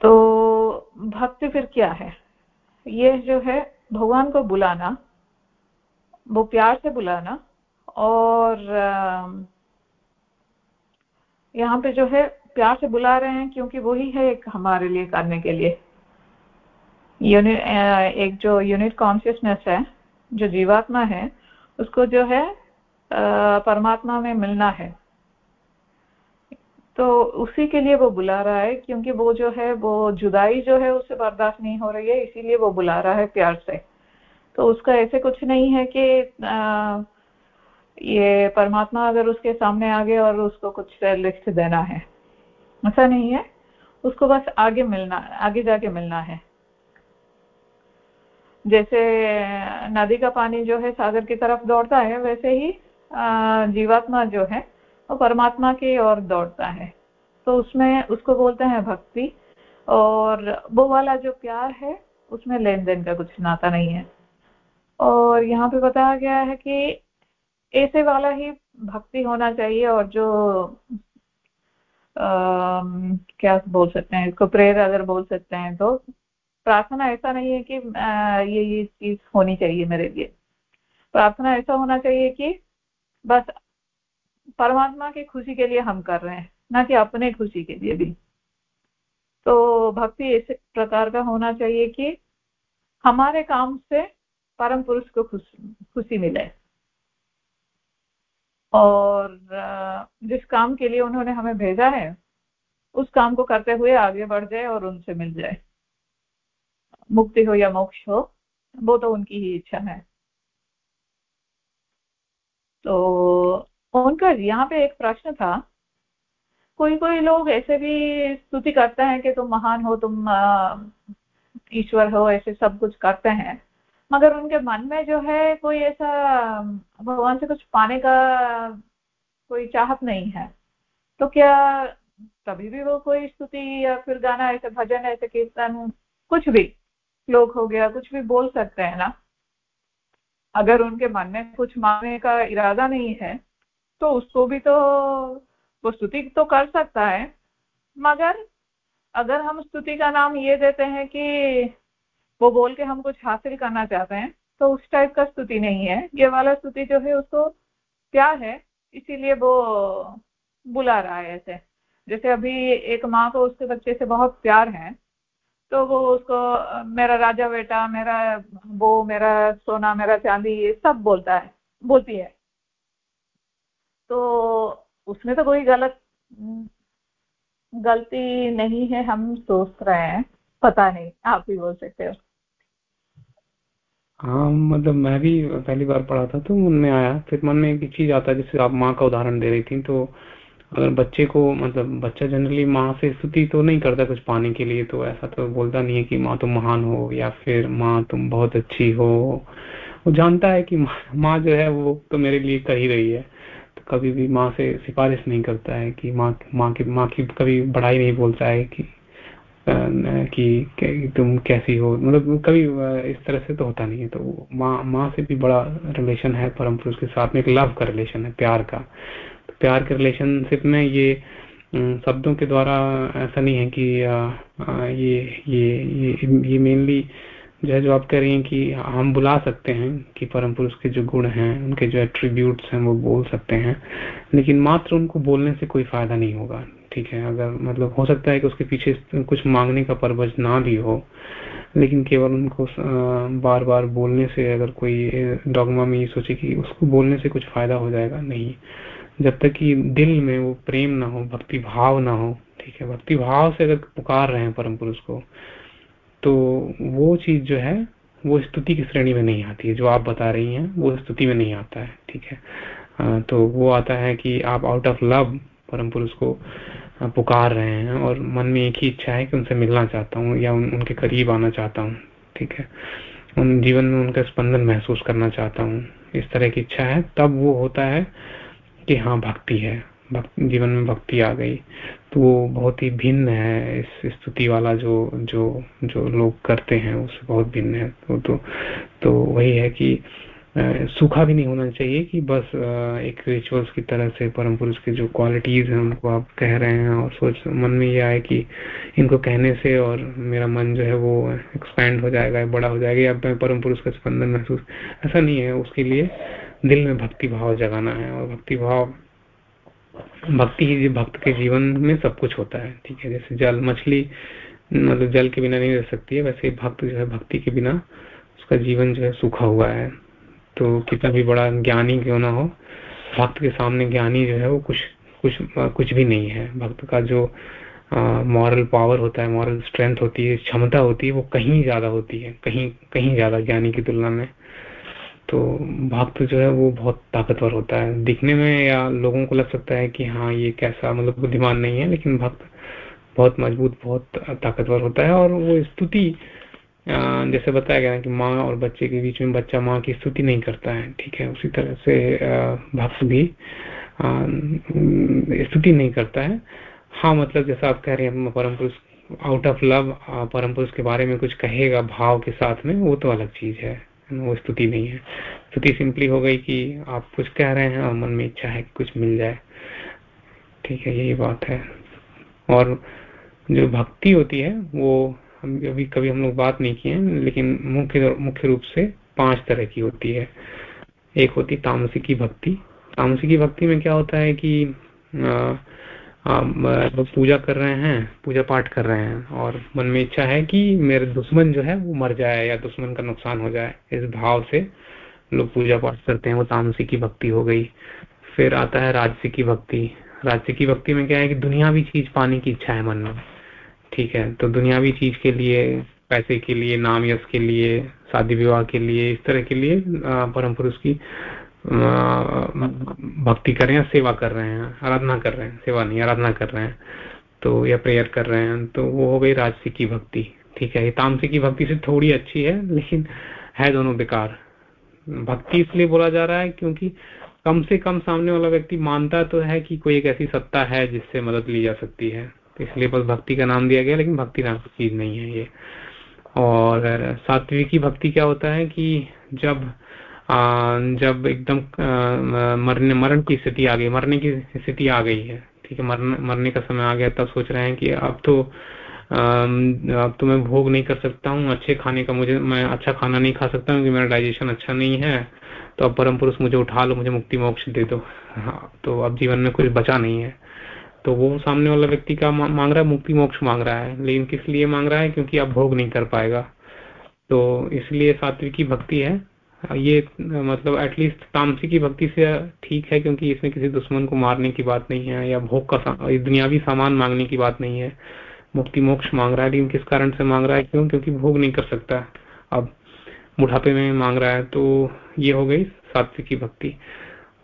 तो भक्ति फिर क्या है? ये जो है, भगवान को बुलाना वो प्यार से बुलाना और यहाँ पे जो है प्यार से बुला रहे हैं क्योंकि वही है एक हमारे लिए करने के लिए। यूनिट एक जो यूनिट कॉन्शियसनेस है, जो जीवात्मा है, उसको जो है परमात्मा में मिलना है। तो उसी के लिए वो बुला रहा है क्योंकि वो जो है, वो जुदाई जो है उससे बर्दाश्त नहीं हो रही है, इसीलिए वो बुला रहा है प्यार से। तो उसका ऐसे कुछ नहीं है कि ये परमात्मा अगर उसके सामने आ गए और उसको कुछ लिस्ट देना है। ऐसा नहीं है। उसको बस आगे मिलना, आगे जाके मिलना है। जैसे, नदी का पानी जो है सागर की तरफ़ दौड़ता है, वैसे ही जीवात्मा जो है, वो परमात्मा की ओर दौड़ता है। तो उसमें, उसको बोलते हैं भक्ति। और वो वाला जो प्यार है, उसमें लेन देन का कुछ नाता नहीं है। और यहाँ पे बताया गया है कि ऐसे वाला ही भक्ति होना चाहिए और जो आ, क्या बोल सकते हैं इसको प्रेयर अगर बोल सकते हैं तो प्रार्थना ऐसा नहीं है कि आ, ये ये चीज़ होनी चाहिए मेरे लिए। प्रार्थना ऐसा होना चाहिए कि बस परमात्मा की खुशी के लिए हम कर रहे हैं ना कि अपने खुशी के लिए भी। तो भक्ति ऐसे प्रकार का होना चाहिए कि हमारे काम से परम पुरुष को खुशी मिले। और जिस काम के लिए उन्होंने हमें भेजा है, उस काम को करते हुए आगे बढ़ जाए और उनसे मिल जाए। मुक्ति हो या मोक्ष हो, वो तो उनकी ही इच्छा है। तो उनका यहाँ पे एक प्रश्न था कोई कोई लोग ऐसे भी स्तुति करते हैं कि तुम महान हो, तुम ईश्वर हो, ऐसे सब कुछ करते हैं। मगर उनके मन में जो है कोई ऐसा भगवान से कुछ पाने का कोई चाहत नहीं है। तो क्या तभी भी वो कोई स्तुति या फिर गाना, ऐसे भजन, ऐसे कीर्तन, कुछ भी श्लोक हो गया, कुछ भी बोल सकते हैं ना? अगर उनके मन में कुछ मांगने का इरादा नहीं है तो उसको भी तो वो स्तुति तो कर सकता है। मगर अगर हम स्तुति का नाम ये देते हैं कि वो बोल के हम कुछ हासिल करना चाहते हैं तो उस टाइप का स्तुति नहीं है। ये वाला स्तुति जो है उसको क्या है, इसीलिए वो बुला रहा है ऐसे। जैसे अभी एक माँ को उसके बच्चे से बहुत प्यार है तो वो उसको, मेरा राजा बेटा, मेरा वो मेरा सोना, मेरा चांदी, ये सब बोलता है, बोलती है। तो उसमें तो कोई गलत, गलती नहीं है, हम सोच रहे हैं, पता नहीं, आप भी बोल सकते हो। हाँ मतलब मैं भी पहली बार पढ़ा था तो मन में आया। फिर मन में एक चीज़ आता है जैसे आप माँ का उदाहरण दे रही थी तो अगर बच्चे को मतलब बच्चा जनरली माँ से स्तुति तो नहीं करता कुछ पाने के लिए तो ऐसा तो बोलता नहीं है कि माँ तुम महान हो या फिर माँ तुम बहुत अच्छी हो। वो जानता है कि माँ जो है वो तो मेरे लिए कर ही रही है। तो कभी भी माँ से सिफारिश नहीं करता है कि माँ माँ की माँ की कभी बड़ाई नहीं बोलता है कि कि तुम कैसी हो? मतलब कभी इस तरह से तो होता नहीं है। तो माँ माँ से भी बड़ा रिलेशन है परम पुरुष के साथ में, एक लव का रिलेशन है, प्यार का। तो प्यार के रिलेशनशिप में ये शब्दों के द्वारा ऐसा नहीं है कि ये ये ये ये मेनली जो है, जो आप कह रही हैं कि हम बुला सकते हैं कि परम पुरुष के जो गुण हैं, उनके जो एट्रीब्यूट्स हैं, वो बोल सकते हैं। लेकिन मात्र उनको बोलने से कोई फ़ायदा नहीं होगा। ठीक है, अगर मतलब हो सकता है कि उसके पीछे कुछ मांगने का परवज ना भी हो, लेकिन केवल उनको बार बार बोलने से अगर कोई डॉगमा में ये सोचे कि उसको बोलने से कुछ फ़ायदा हो जाएगा, नहीं। जब तक कि दिल में वो प्रेम ना हो भक्ति भाव ना हो, ठीक है भक्ति भाव से अगर पुकार रहे हैं परम पुरुष को तो वो चीज़ जो है, वो स्तुति की श्रेणी में नहीं आती है। जो आप बता रही हैं, वो स्तुति में नहीं आता है, ठीक है। तो वो आता है कि आप आउट ऑफ़ लव परम पुरुष को पुकार रहे हैं और मन में एक ही इच्छा है कि उनसे मिलना चाहता हूँ या उन, उनके करीब आना चाहता हूँ ठीक है? उन जीवन में उनका स्पंदन महसूस करना चाहता हूँ। इस तरह की इच्छा है तब वो होता है कि हाँ भक्ति है। जीवन में भक्ति आ गई। तो वो बहुत ही भिन्न है इस स्तुति वाला जो जो जो लोग करते हैं उससे बहुत भिन्न है। तो तो, तो वही है कि सूखा भी नहीं होना चाहिए कि बस एक रिचुअल्स की तरह से परम पुरुष की जो क्वालिटीज हैं उनको आप कह रहे हैं और सोच, मन में ये आए कि इनको कहने से और मेरा मन जो है वो एक्सपैंड हो जाएगा, बड़ा हो जाएगा या मैं परम पुरुष का स्पंदन महसूस, ऐसा नहीं है। उसके लिए दिल में भक्ति भाव जगाना है और भक्ति भाव, भक्ति ही भक्त के जीवन में सब कुछ होता है, ठीक है? जैसे जल, मछली मतलब जल के बिना नहीं रह सकती है, वैसे भक्त जो है भक्ति के बिना उसका जीवन जो है सूखा हुआ है। तो कितना भी बड़ा ज्ञानी क्यों ना हो, भक्त के सामने ज्ञानी जो है वो कुछ कुछ कुछ भी नहीं है। भक्त का जो मॉरल पावर होता है मॉरल स्ट्रेंथ होती है, क्षमता होती है, वो कहीं ज़्यादा होती है, कहीं कहीं ज़्यादा ज्ञानी की तुलना में। तो भक्त जो है वो बहुत ताकतवर होता है। दिखने में या लोगों को लग सकता है कि हाँ ये कैसा मतलब बुद्धिमान नहीं है, लेकिन भक्त बहुत मज़बूत, बहुत ताकतवर होता है और वो स्तुति जैसे बताया गया कि माँ और बच्चे के बीच में बच्चा माँ की स्तुति नहीं करता है, ठीक है? उसी तरह से भक्त भी स्तुति नहीं करता है। हाँ मतलब जैसा आप कह रहे हैं परम पुरुष आउट ऑफ़ लव परम पुरुष के बारे में कुछ कहेगा भाव के साथ में, वो तो अलग चीज़ है वो स्तुति नहीं है। स्तुति सिंपली हो गई कि आप कुछ कह रहे हैं और मन में इच्छा है कुछ मिल जाए। ठीक है, यही बात है। और जो भक्ति होती है, वो हम अभी कभी हम लोग बात नहीं किए लेकिन मुख्य मुख्य रूप से पाँच तरह की होती है। एक होती तामसिकी भक्ति। तामसिकी भक्ति में क्या होता है कि लोग पूजा कर रहे हैं, पूजा पाठ कर रहे हैं, और मन में इच्छा है कि मेरे दुश्मन जो है वो मर जाए या दुश्मन का नुकसान हो जाए, इस भाव से लोग पूजा पाठ करते हैं। वो तामसी की भक्ति हो गई। फिर आता है राजसी की भक्ति। राजसी की भक्ति में क्या है कि दुनियावी चीज़ पाने की इच्छा है मन में। ठीक है तो दुनियावी चीज़ के लिए, पैसे के लिए, नाम, यश के लिए, शादी विवाह के लिए, इस तरह के लिए परम पुरुष की भक्ति कर रहे हैं, सेवा कर रहे हैं, आराधना कर रहे हैं, सेवा नहीं, आराधना कर रहे हैं तो या प्रेयर कर रहे हैं तो वो हो गई राजसी की भक्ति, ठीक है तामसी की भक्ति से थोड़ी अच्छी है, लेकिन है दोनों बेकार। भक्ति इसलिए बोला जा रहा है क्योंकि कम से कम सामने वाला व्यक्ति मानता तो है कि कोई एक ऐसी सत्ता है जिससे मदद ली जा सकती है। इसलिए बस भक्ति का नाम दिया गया लेकिन भक्ति नाम की चीज़ नहीं है ये। और सात्विकी भक्ति क्या होता है कि जब आ, जब एकदम मरने मरण की स्थिति आ गई मरने की स्थिति आ गई है ठीक है मरने मरने का समय आ गया तब सोच रहे हैं कि अब तो अब तो मैं भोग नहीं कर सकता हूँ अच्छे खाने का मुझे मैं अच्छा खाना नहीं खा सकता क्योंकि मेरा डाइजेशन अच्छा नहीं है तो अब परम पुरुष मुझे उठा लो मुझे मुक्ति मोक्ष दे दो। हाँ, तो अब जीवन में कुछ बचा नहीं है। तो वो सामने वाला व्यक्ति का मांग रहा है मुक्ति मोक्ष मांग रहा है। लेकिन किस लिए मांग रहा है? क्योंकि अब भोग नहीं कर पाएगा। तो इसलिए सात्विकी भक्ति है। ये मतलब एटलीस्ट तामसी की भक्ति से ठीक है क्योंकि इसमें किसी दुश्मन को मारने की बात नहीं है या भोग का सा, दुनियावी सामान मांगने की बात नहीं है। मुक्ति मोक्ष मांग रहा है लेकिन किस कारण से मांग रहा है? क्यों? क्योंकि भोग नहीं कर सकता। अब बुढ़ापे में मांग रहा है तो ये हो गई सात्विक की भक्ति।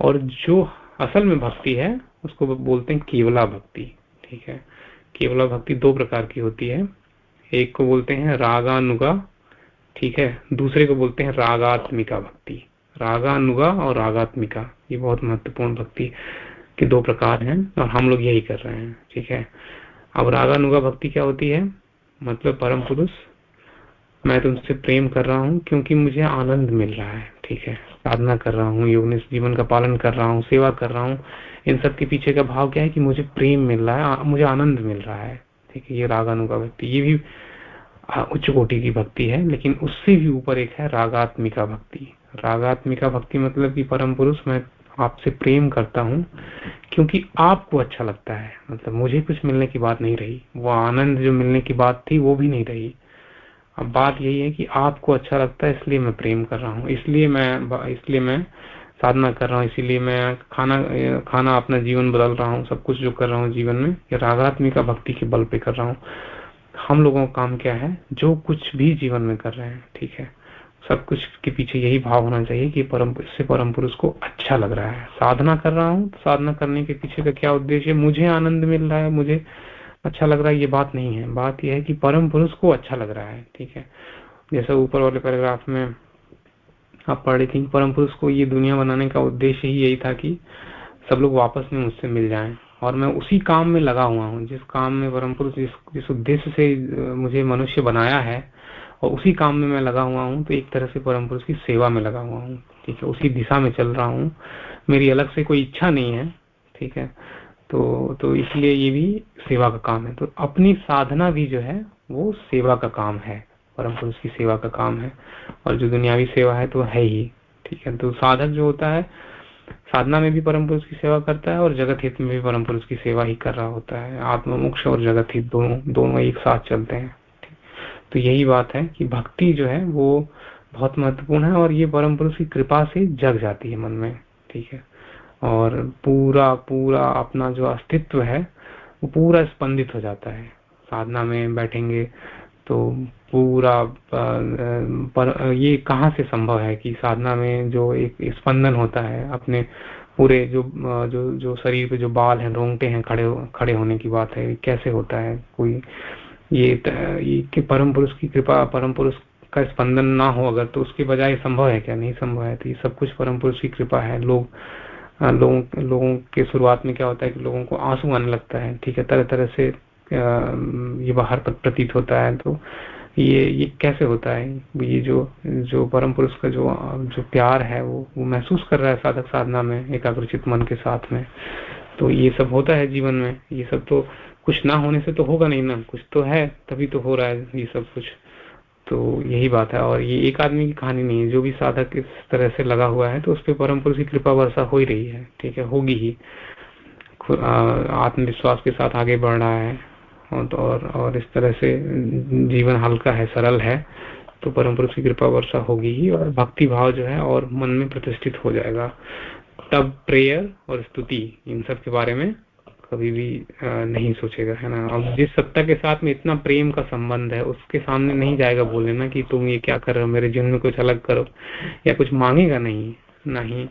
और जो असल में भक्ति है उसको बोलते हैं केवला भक्ति, ठीक है? केवला भक्ति दो प्रकार की होती है। एक को बोलते हैं रागानुगा, ठीक है? दूसरे को बोलते हैं रागात्मिका भक्ति। रागानुगा और रागात्मिका, ये बहुत महत्वपूर्ण भक्ति के दो प्रकार हैं और हम लोग यही कर रहे हैं, ठीक है? अब रागानुगा भक्ति क्या होती है? मतलब परम पुरुष मैं तुमसे प्रेम कर रहा हूँ क्योंकि मुझे आनंद मिल रहा है, ठीक है? साधना कर रहा हूँ योग जीवन का पालन कर रहा हूँ, सेवा कर रहा हूँ। इन सब के पीछे का भाव क्या है कि मुझे प्रेम मिल रहा है मुझे आनंद मिल रहा है, ठीक है? ये रागानुगा भक्ति ये भी उच्च कोटि की भक्ति है, लेकिन उससे भी ऊपर एक है रागात्मिका भक्ति। रागात्मिका भक्ति मतलब कि परम पुरुष, मैं आपसे प्रेम करता हूँ क्योंकि आपको अच्छा लगता है। मतलब मुझे कुछ मिलने की बात नहीं रही, वो आनंद जो मिलने की बात थी वो भी नहीं रही। अब बात यही है कि आपको अच्छा लगता है, इसलिए मैं प्रेम कर रहा हूँ। इसलिए मैं इसलिए मैं साधना कर रहा हूँ। इसीलिए मैं खाना खाना अपना जीवन बदल रहा हूँ। सब कुछ जो कर रहा हूँ जीवन में, ये रागात्मिका भक्ति के बल पे कर रहा हूँ। हम लोगों का काम क्या है? जो कुछ भी जीवन में कर रहे हैं, ठीक है? सब कुछ के पीछे यही भाव होना चाहिए कि परम, इससे परम पुरुष को अच्छा लग रहा है। साधना कर रहा हूँ, साधना करने के पीछे का क्या उद्देश्य? मुझे आनंद मिल रहा है, मुझे अच्छा लग रहा है ये बात नहीं है। बात यह है कि परम पुरुष को अच्छा लग रहा है ठीक है? जैसा ऊपर वाले पैराग्राफ में आप पढ़ रही थी परम पुरुष को ये दुनिया बनाने का उद्देश्य ही यही था कि सब लोग वापस में मुझसे मिल जाएँ। और मैं उसी काम में लगा हुआ हूँ जिस काम में परम पुरुष जिस, जिस उद्देश्य से मुझे मनुष्य बनाया है और उसी काम में मैं लगा हुआ हूँ तो एक तरह से परम पुरुष की सेवा में लगा हुआ हूँ ठीक है? उसी दिशा में चल रहा हूँ। मेरी अलग से कोई इच्छा नहीं है ठीक है? तो तो इसलिए ये भी सेवा का काम है। तो अपनी साधना भी जो है, वो सेवा का काम है। परम पुरुष की सेवा का काम है। और जो दुनियावी सेवा है तो है ही। ठीक है तो साधक जो होता है, साधना में भी परम पुरुष की सेवा करता है और जगत हित में भी परम पुरुष की सेवा ही कर रहा होता है। आत्मोक्ष और जगत हित दोनों दोनों एक साथ चलते हैं। तो यही बात है कि भक्ति जो है, वो बहुत महत्वपूर्ण है और ये परम पुरुष की कृपा से जग जाती है मन में। ठीक है। और पूरा पूरा अपना जो अस्तित्व है वो पूरा स्पंदित हो जाता है। साधना में बैठेंगे तो पूरा पर ये कहाँ से संभव है कि साधना में जो एक स्पंदन होता है अपने पूरे जो जो जो शरीर पे जो बाल हैं रोंगटे हैं खड़े खड़े होने की बात है कैसे होता है? कोई ये, ये कि परम पुरुष की कृपा परम पुरुष का स्पंदन ना हो अगर तो उसके बजाय संभव है क्या? नहीं संभव है तो ये सब कुछ परम पुरुष की कृपा है। लोग लोगों लोगों के शुरुआत में क्या होता है कि लोगों को आँसू आने लगता है, ठीक है? तरह तरह से ये बाहर पर, प्रतीत होता है तो ये ये कैसे होता है? ये जो जो परम पुरुष का जो जो प्यार है, वो वो महसूस कर रहा है साधक साधना में, एकाग्रचित मन के साथ में। तो ये सब होता है जीवन में। ये सब तो कुछ ना होने से तो होगा नहीं ना। कुछ तो है, तभी तो हो रहा है ये सब कुछ। तो यही बात है। और ये एक आदमी की कहानी नहीं है जो भी साधक इस तरह से लगा हुआ है तो उस पर परम पुरुष की कृपा वर्षा हो ही रही है ठीक है होगी ही। आत्मविश्वास के साथ आगे बढ़ रहा है और और, और इस तरह से जीवन हल्का है सरल है तो परम पुरुष की कृपा वर्षा होगी ही और भक्ति भाव जो है और मन में प्रतिष्ठित हो जाएगा। तब प्रेयर और स्तुति इन सब के बारे में कभी भी नहीं सोचेगा, है ना? अब जिस सत्ता के साथ में इतना प्रेम का संबंध है, उसके सामने नहीं जाएगा बोलने ना कि तुम ये क्या कर रहे हो, मेरे जीवन में कुछ अलग करो, या कुछ मांगेगा नहीं नहीं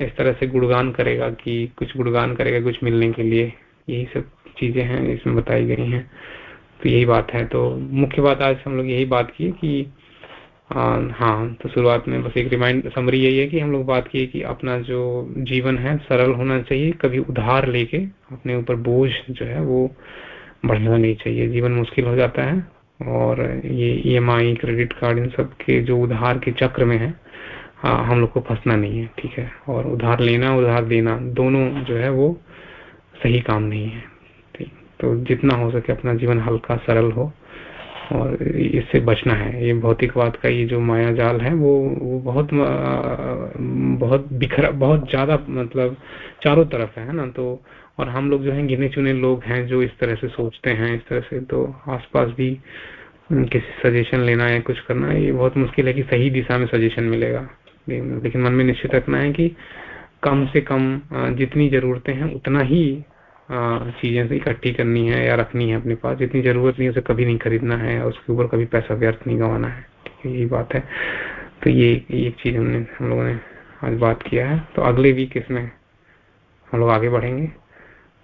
इस तरह से गुणगान करेगा कि कुछ गुणगान करेगा कुछ मिलने के लिए। यही सब चीज़ें हैं, इसमें बताई गई हैं। तो यही बात है। तो मुख्य बात आज हम लोग यही बात की कि हाँ तो शुरुआत में बस एक रिमाइंड समरी यही है कि हम लोग बात की कि अपना जो जीवन है, सरल होना चाहिए, कभी उधार लेके अपने ऊपर बोझ जो है, वो बढ़ना नहीं चाहिए। जीवन मुश्किल हो जाता है और ये E M I credit card इन सब के जो उधार के चक्र में है हाँ हम लोग को फंसना नहीं है, ठीक है? और उधार लेना, उधार देना, दोनों जो है, वो सही काम नहीं है। ठीक तो जितना हो सके अपना जीवन हल्का सरल हो। और इससे बचना है। ये भौतिकवाद का ये जो माया जाल है, वो वो बहुत बहुत बिखरा, बहुत ज़्यादा मतलब चारों तरफ़ है ना? तो और हम लोग जो है, गिने चुने लोग हैं जो इस तरह से सोचते हैं, इस तरह से तो आसपास भी किसी सजेशन लेना है कुछ करना, ये बहुत मुश्किल है कि सही दिशा में सजेशन मिलेगा। लेकिन मन में निश्चित रखना है कि कम से कम जितनी जरूरतें हैं, उतना ही चीज़ें से इकट्ठी करनी है या रखनी है अपने पास। जितनी ज़रूरत नहीं है उसे कभी नहीं खरीदना है और उसके ऊपर कभी पैसा व्यर्थ नहीं गंवाना है। ठीक है यही बात है। तो ये एक चीज़ हमने हम लोगों ने आज बात किया है। तो अगले वीक इसमें हम लोग आगे बढ़ेंगे।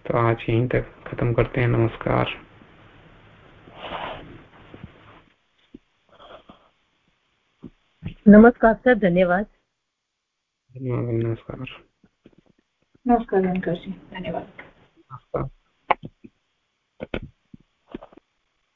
तो आज यहीं तक खत्म करते हैं। नमस्कार। नमस्कार सर धन्यवाद। धन्यवाद नमस्कार। नमस्कार धन्यवाद। तत्